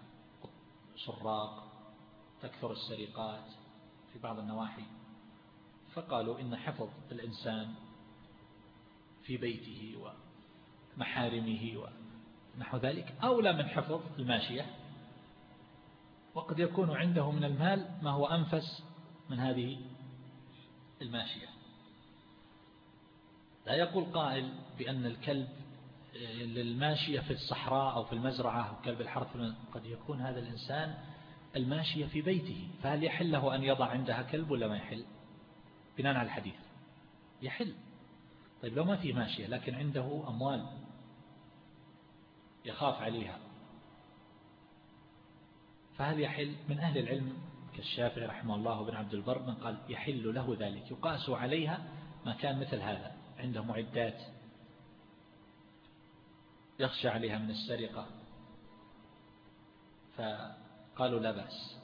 سراق تكثر السرقات في بعض النواحي فقالوا إن حفظ الإنسان في بيته ومحارمه ونحو ذلك أولى من حفظ الماشية وقد يكون عنده من المال ما هو أنفس من هذه الماشية. لا يقول قائل بأن الكلب للماشية في الصحراء أو في المزرعة أو كلب الحرث قد يكون هذا الإنسان الماشية في بيته. فهل يحل له أن يضع عندها كلب ولا ما يحل؟ بناء على الحديث. يحل. طيب لو ما في ماشية لكن عنده أموال يخاف عليها فهل يحل؟ من أهل العلم كالشافعي رحمه الله وابن عبد البر من قال يحل له ذلك. يقاس عليها ما كان مثل هذا عنده معدات يخشى عليها من السرقة. فقالوا لا بأس.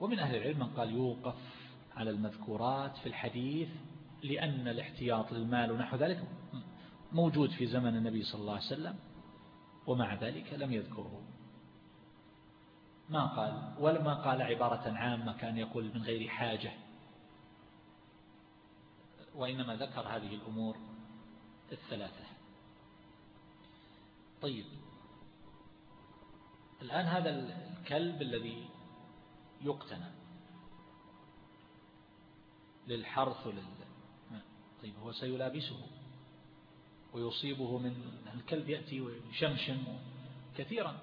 ومن أهل العلم من قال يوقف على المذكورات في الحديث لأن الاحتياط للمال ونحو ذلك موجود في زمن النبي صلى الله عليه وسلم ومع ذلك لم يذكره. ما قال؟ ولا ما قال عبارة عامة كان يقول من غير حاجة. وإنما ذكر هذه الأمور الثلاثة. طيب. الآن هذا الكلب الذي يقتنى للحرث ولل... طيب هو سيلابسه ويصيبه من الكلب يأتي ويشمشم كثيرا.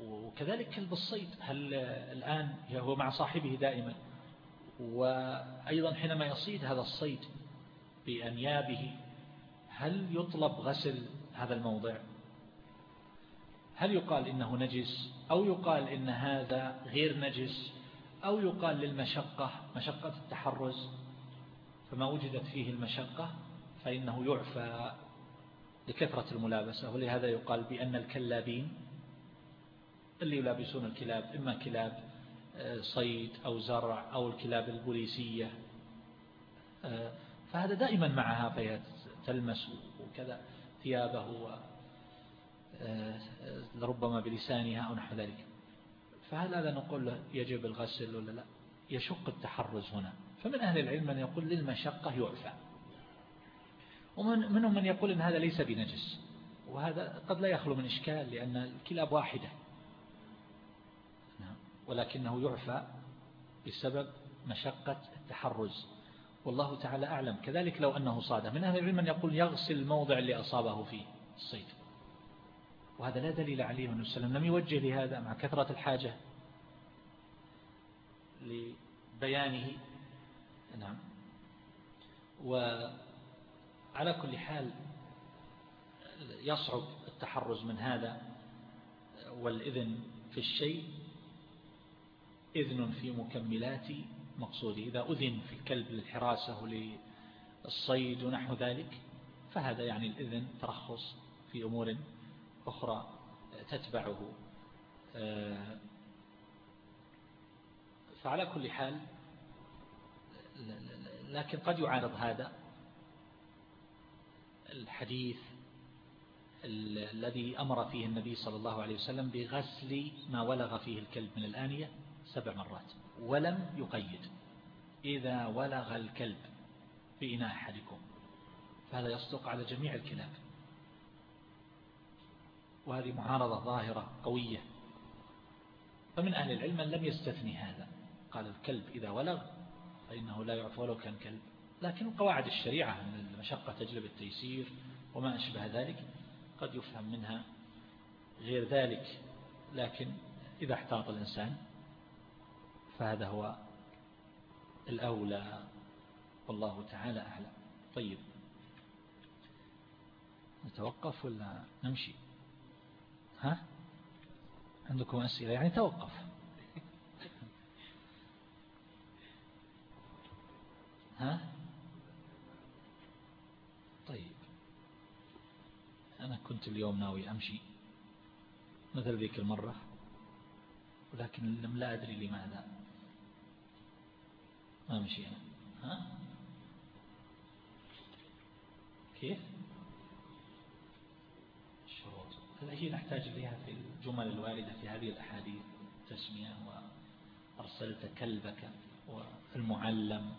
وكذلك كلب الصيد هل الآن هو مع صاحبه دائما؟ وأيضا حينما يصيد هذا الصيد بأنيابه هل يطلب غسل هذا الموضع؟ هل يقال إنه نجس أو يقال إن هذا غير نجس أو يقال للمشقة مشقة التحرز؟ فما وجدت فيه المشقة فإنه يعفى لكثرة الملابسة ولهذا يقال بأن الكلابين اللي يلابسون الكلاب إما كلاب آه، صيد أو زرع أو الكلاب البوليسية آه، فهذا دائما معها فهي تلمس وكذا ثيابه ربما بلسانها أو نحو ذلك. فهل هذا نقول له يجب الغسل ولا لا؟ يشق التحرز هنا. فمن أهل العلم من يقول للمشقة يعفى. ومنهم من يقول أن هذا ليس بنجس. وهذا قد لا يخلو من إشكال لأن الكلاب واحدة. نعم. ولكنه يعفى بسبب مشقة التحرز. والله تعالى أعلم. كذلك لو أنه صاد. من أهل العلم من يقول يغسل الموضع اللي أصابه فيه الصيد. وهذا لا دليل عليه النبي صلى وسلم. لم يوجه لهذا مع كثرة الحاجة لبيانه. نعم. وعلى كل حال يصعب التحرز من هذا والإذن في الشيء إذن في مكملات مقصوده. إذا أذن في الكلب للحراسة وللصيد ونحو ذلك فهذا يعني الإذن ترخص في أمور أخرى تتبعه. فعلى كل حال لكن قد يعارض هذا الحديث الذي أمر فيه النبي صلى الله عليه وسلم بغسل ما ولغ فيه الكلب من الآنية سبع مرات ولم يقيد. إذا ولغ الكلب في إناء أحدكم فهذا يصدق على جميع الكلاب. وهذه معارضة ظاهرة قوية. فمن أهل العلم من لم يستثني هذا. قال الكلب إذا ولغ فإنه لا يعفو ولو كان كلب. لكن قواعد الشريعة من المشقة تجلب التيسير وما أشبه ذلك قد يفهم منها غير ذلك. لكن إذا احتاط الإنسان فهذا هو الأولى. والله تعالى أعلم. طيب نتوقف ولا نمشي؟ ها؟ عندكم أسئلة؟ يعني توقف. ها؟ طيب. أنا كنت اليوم ناوي أمشي مثل ذيك المرة ولكن لا أدري لماذا. ما مشينا. ها؟ كيف؟ الشروط هي نحتاج إليها في الجمل الواردة في هذه الأحاديث تسمية وأرسلت كلبك والمعلم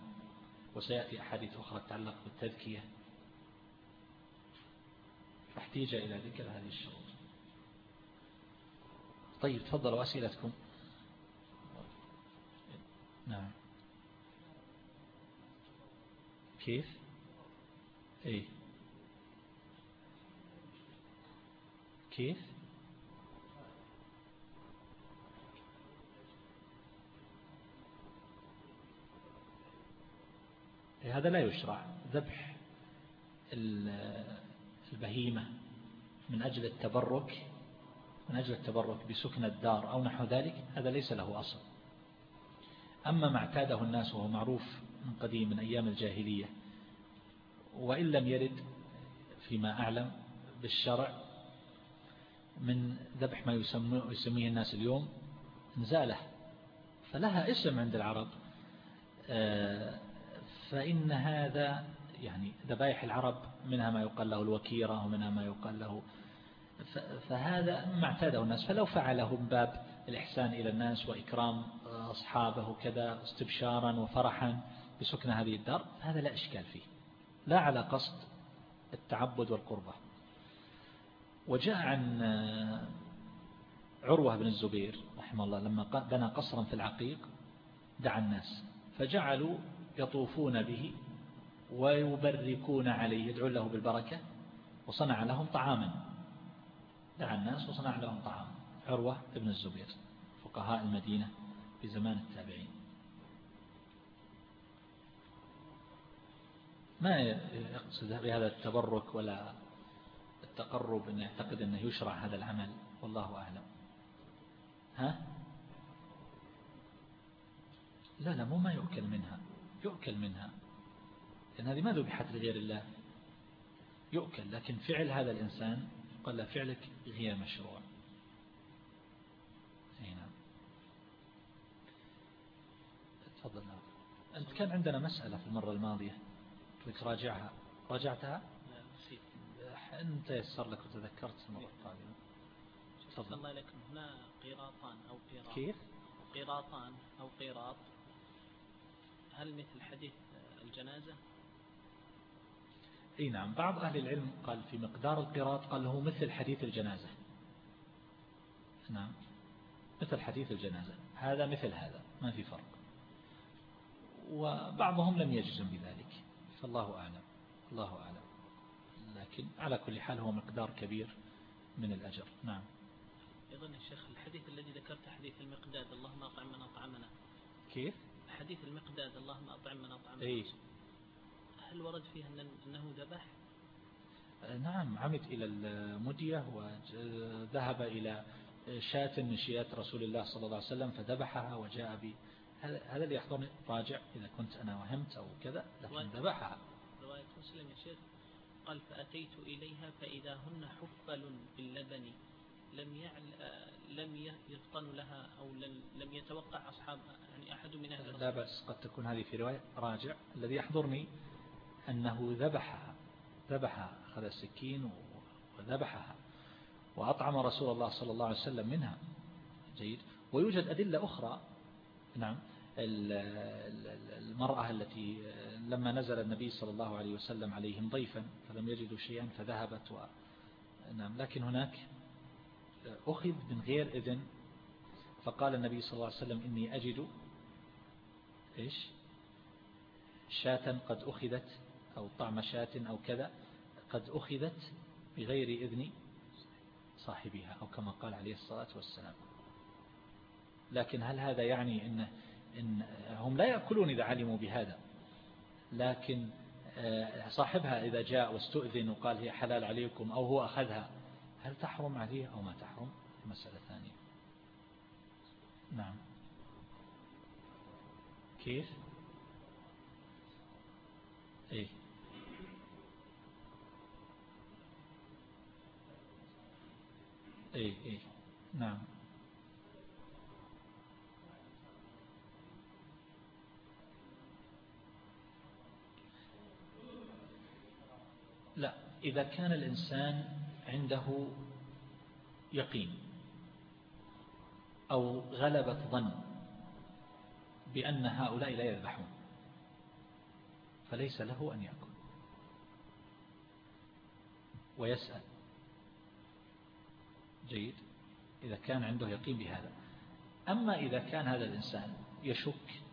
وسيأتي أحاديث أخرى تتعلق بالتذكية. فاحتيج إلى ذكر هذه الشروط. طيب تفضلوا أسئلتكم. نعم. كيف؟ إيه. كيف إيه هذا لا يشرع. ذبح البهيمة من أجل التبرك من أجل التبرك بسكن الدار أو نحو ذلك هذا ليس له أصل. أما ما اعتاده الناس وهو معروف من قديم من أيام الجاهلية وإن لم يرد فيما أعلم بالشرع من ذبح ما يسميه الناس اليوم نزالة فلها اسم عند العرب. آه، فإن هذا يعني ذبائح العرب منها ما يقال له الوكيرة ومنها ما يقال له فهذا ما اعتاده الناس. فلو فعله من باب الإحسان إلى الناس وإكرام أصحابه كذا استبشارا وفرحا بسكن هذه الدار هذا لا إشكال فيه. لا على قصد التعبد والقربة. وجاء عن عروة بن الزبير رحمه الله لما بنى قصرا في العقيق دعا الناس فجعلوا يطوفون به ويبركون عليه يدعون له بالبركة وصنع لهم طعاما. دعا الناس وصنع لهم طعام. عروة بن الزبير فقهاء المدينة في زمان التابعين. ما يقصد بهذا التبرك ولا التقرب أن يعتقد أنه يشرع هذا العمل والله أعلم. ها؟ لا لا مو ما يؤكل منها. يؤكل منها. لأن هذه ما ذبحت لغير الله. يؤكل لكن فعل هذا الإنسان قال له فعلك غير مشروع. نعم. تفضل. أنت كان عندنا مسألة في المرة الماضية. لك راجعها راجعتها؟ أنت يسر لك وتذكرت المرة القادمة تفضل. الله لكم هنا قيراطان أو قيراط. كيف؟ قيراطان أو قيراط. هل مثل حديث الجنازة؟ إي نعم. بعض أهل العلم قال في مقدار القراط قال هو مثل حديث الجنازة. نعم. مثل حديث الجنازة. هذا مثل هذا. ما في فرق. وبعضهم لم يجزم بذلك. فالله أعلم. الله أعلم. لكن على كل حال هو مقدار كبير من الأجر. نعم. أيضا يا شيخ الحديث الذي ذكرت حديث المقداد اللهم أطعم من أطعمنا كيف؟ حديث المقداد اللهم أطعم من أطعمنا إيه؟ هل ورد فيه أنه ذبح؟ نعم. عمد إلى المدية وذهب إلى شاة من شيات رسول الله صلى الله عليه وسلم فذبحها وجاء ب هذا اللي يحضرني؟ راجع. إذا كنت أنا وهمت أو كذا لكن ذبحها. رواية مسلم يا شيخ. قال فأتيت إليها فإذا هن حفل باللبن لم يعل لم يفطن لها أو لم يتوقع أصحاب يعني أحد من أهل لا بأس قد تكون هذه في رواية. راجع. الذي يحضرني أنه ذبحها ذبحها أخذ السكين وذبحها وأطعم رسول الله صلى الله عليه وسلم منها. جيد. ويوجد أدلة أخرى. نعم. المرأة التي لما نزل النبي صلى الله عليه وسلم عليهم ضيفا فلم يجدوا شيئا فذهبت و نعم لكن هناك أخذ من غير إذن فقال النبي صلى الله عليه وسلم إني أجد إيش؟ شاة قد أخذت أو طعم شاة أو كذا قد أخذت بغير إذن صاحبها أو كما قال عليه الصلاة والسلام. لكن هل هذا يعني إن, إن هم لا يأكلون إذا علموا بهذا؟ لكن آه، صاحبها إذا جاء واستؤذن وقال هي حلال عليكم أو هو أخذها هل تحرم عليه أو ما تحرم؟ مسألة ثانية. نعم. كيف؟ إيه. إيه إيه. نعم. لا إذا كان الإنسان عنده يقين أو غلبة ظن بأن هؤلاء لا يذبحون فليس له أن يأكل ويسأل. جيد إذا كان عنده يقين بهذا. أما إذا كان هذا الإنسان يشك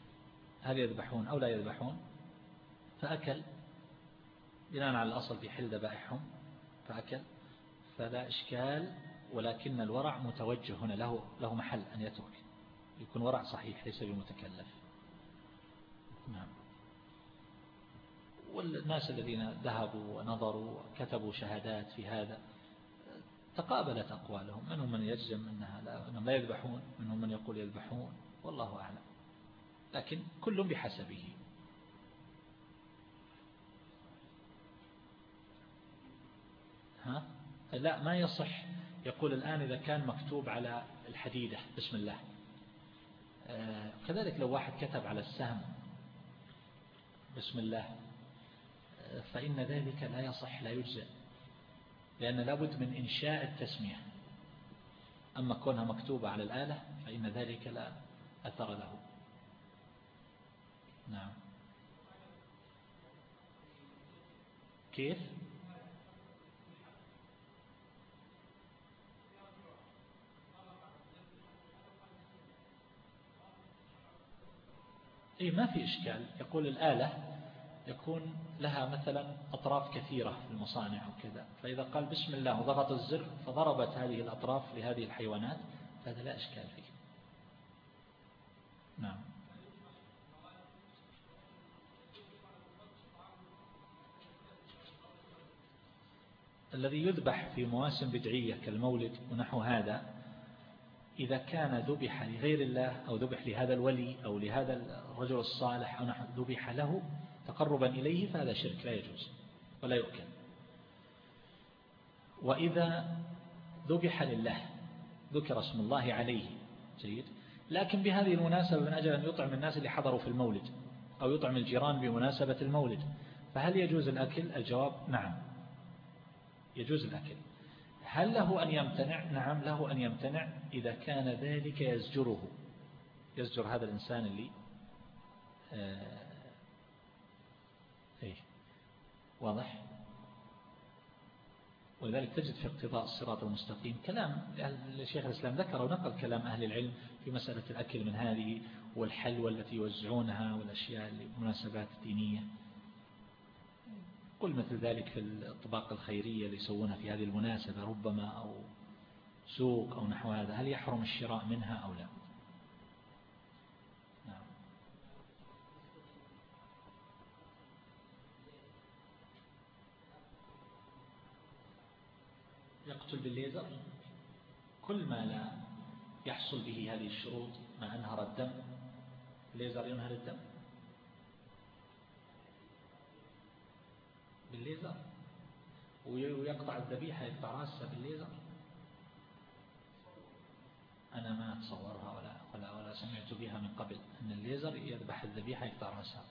هل يذبحون أو لا يذبحون فأكل بناء على الأصل في حل ذبائحهم فأكل. فلا إشكال ولكن الورع متوجه هنا له له محل أن يترك. يكون ورع صحيح ليس بمتكلف. نعم. والناس الذين ذهبوا ونظروا وكتبوا شهادات في هذا تقابلت أقوالهم. منهم من يجزم أنها لا أنهم لا يذبحون منهم من يقول يذبحون والله أعلم. لكن كل بحسبه. ها؟ لا ما يصح. يقول الآن إذا كان مكتوب على الحديدة. بسم الله. آه، كذلك لو واحد كتب على السهم. بسم الله. آه، فإن ذلك لا يصح لا يجزئ. لأن لابد من إنشاء التسمية. أما كونها مكتوبة على الآلة فإن ذلك لا أثر له. نعم. كيف؟ أي ما في إشكال. يقول الآلة يكون لها مثلا أطراف كثيرة في المصانع وكذا. فإذا قال بسم الله وضغط الزر فضربت هذه الأطراف لهذه الحيوانات فهذا لا إشكال فيه. نعم. الذي يذبح في مواسم بدعية كالمولد ونحو هذا إذا كان ذبح لغير الله أو ذبح لهذا الولي أو لهذا الرجل الصالح أو نحو ذبح له تقربا إليه فهذا شرك لا يجوز ولا يؤكل. وإذا ذبح لله ذكر اسم الله عليه جيد. لكن بهذه المناسبة من أجل أن يطعم الناس اللي حضروا في المولد أو يطعم الجيران بمناسبة المولد فهل يجوز الأكل؟ الجواب نعم يجوز الأكل. هل له أن يمتنع؟ نعم له أن يمتنع إذا كان ذلك يزجره. يزجر هذا الإنسان اللي آه واضح؟ ولذلك تجد في اقتضاء الصراط المستقيم كلام الشيخ الإسلام ذكر ونقل كلام أهل العلم في مسألة الأكل من هذه والحلوى التي يوزعونها والأشياء المناسبات الدينية. قل مثل ذلك في الطباق الخيرية اللي يسوونها في هذه المناسبة ربما أو سوق أو نحو هذا. هل يحرم الشراء منها أو لا؟ نعم. يقتل بالليزر؟ كل ما لا يحصل به هذه الشروط ما أنهر الدم الليزر ينهر الدم؟ بالليزر. ويقطع الذبيحة يقطع رأسها بالليزر. أنا ما أتصورها ولا, ولا, ولا سمعت بها من قبل. أن الليزر يذبح الذبيحة يقطع رأسها.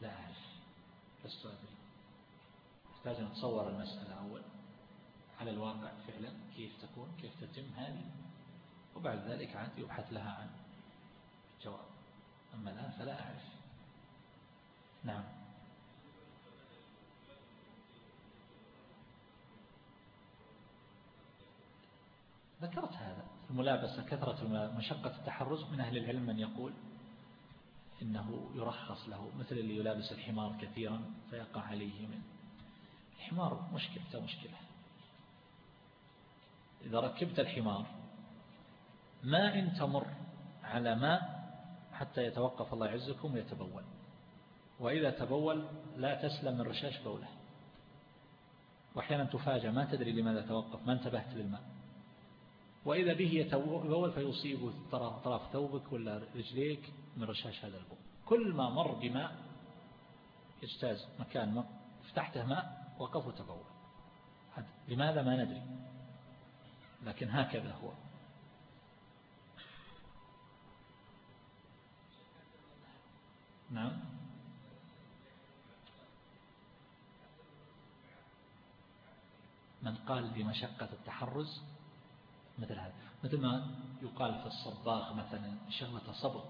لا أعرف. لست أدري. أحتاج أن أتصور المسألة أول. على الواقع فعلا كيف تكون كيف تتم هذه. وبعد ذلك عاد يبحث لها عن جواب. أما الآن فلا أعرف. نعم. ذكرت هذا الملابسة كثرة مشقة التحرز من أهل العلم من يقول إنه يرخص له مثل اللي يلابس الحمار كثيرا فيقع عليه من الحمار مشكلة مشكلة. إذا ركبت الحمار ما إن تمر على ماء حتى يتوقف الله يعزكم ويتبول. وإذا تبول لا تسلم من رشاش بوله. وأحيانا تفاجأ ما تدري لماذا توقف ما انتبهت للماء. وإذا به يتبول فيصيب طرف ثوبك ولا رجليك من رشاش هذا البول كل ما مر بماء يجتاز مكان ما فتحته ماء وقف وتبول. لماذا ما ندري؟ لكن هكذا هو. نعم. من قال بمشقة التحرز مثل هذا. مثل ما يقال في الصباغ مثلا شغلة صبغ.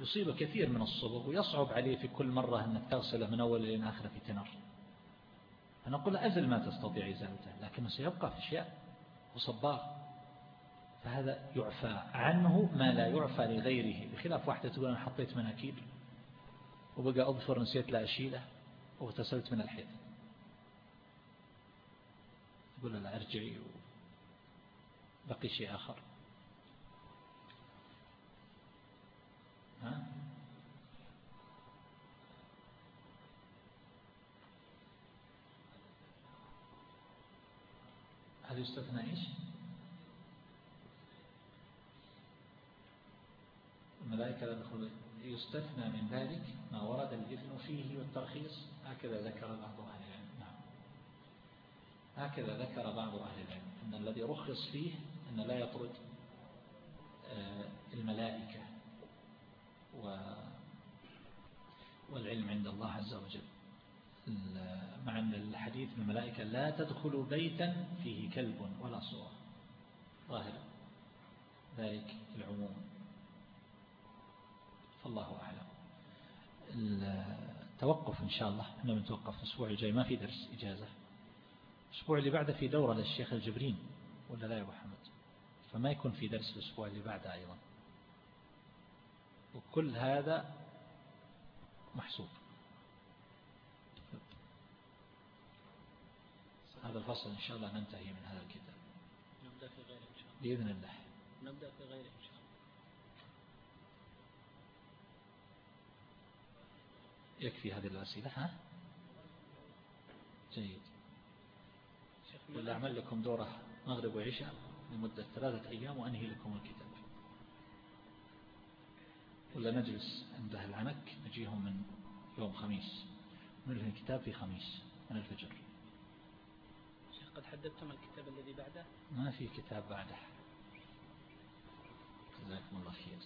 يصيب كثير من الصبغ ويصعب عليه في كل مرة أنك تغسله من أول إلى آخر في تنر فنقول أزل ما تستطيع إزالته لكنه سيبقى في أشياء وصباغ. فهذا يعفى عنه ما لا يعفى لغيره. بخلاف واحدة تقول أنا حطيت مناكير وبقى أظفر نسيت لا أشيله واغتسلت من الحيض. تقول لا ارجعي بقي شيء آخر. ها؟ هل يستثنى إيش؟ الملائكة لا تدخل يستثنى من ذلك ما ورد الإذن فيه والترخيص. هكذا ذكر بعض أهل العلم. نعم. هكذا ذكر بعض أهل العلم أن الذي رخص فيه أن لا يطرد آه، الملائكة والعلم عند الله عز وجل. مع أن الحديث من الملائكة لا تدخل بيتا فيه كلب ولا صورة ظاهر ذلك العموم. فالله أعلم. التوقف إن شاء الله. إحنا بنتوقف الأسبوع الجاي ما في درس إجازة. الأسبوع اللي بعده في دورة للشيخ الجبرين ولا لا يا أبو حمد؟ فما يكون في درس الأسبوع اللي بعده أيضا. وكل هذا محسوب. هذا الفصل إن شاء الله ننتهي من هذا الكتاب. نبدأ في غيره إن شاء الله. بإذن الله. نبدأ في غيره إن شاء الله. يكفي هذه الأسئلة ها؟ جيد. ولا أعمل لكم دورة مغرب وعشاء. لمدة ثلاثة أيام وأنهي لكم الكتاب. ولا نجلس عند أهل العنك نجيهم من يوم خميس. نلهي الكتاب في خميس من الفجر. شيخ قد حددتم الكتاب الذي بعده؟ ما في كتاب بعده. جزاكم الله خير.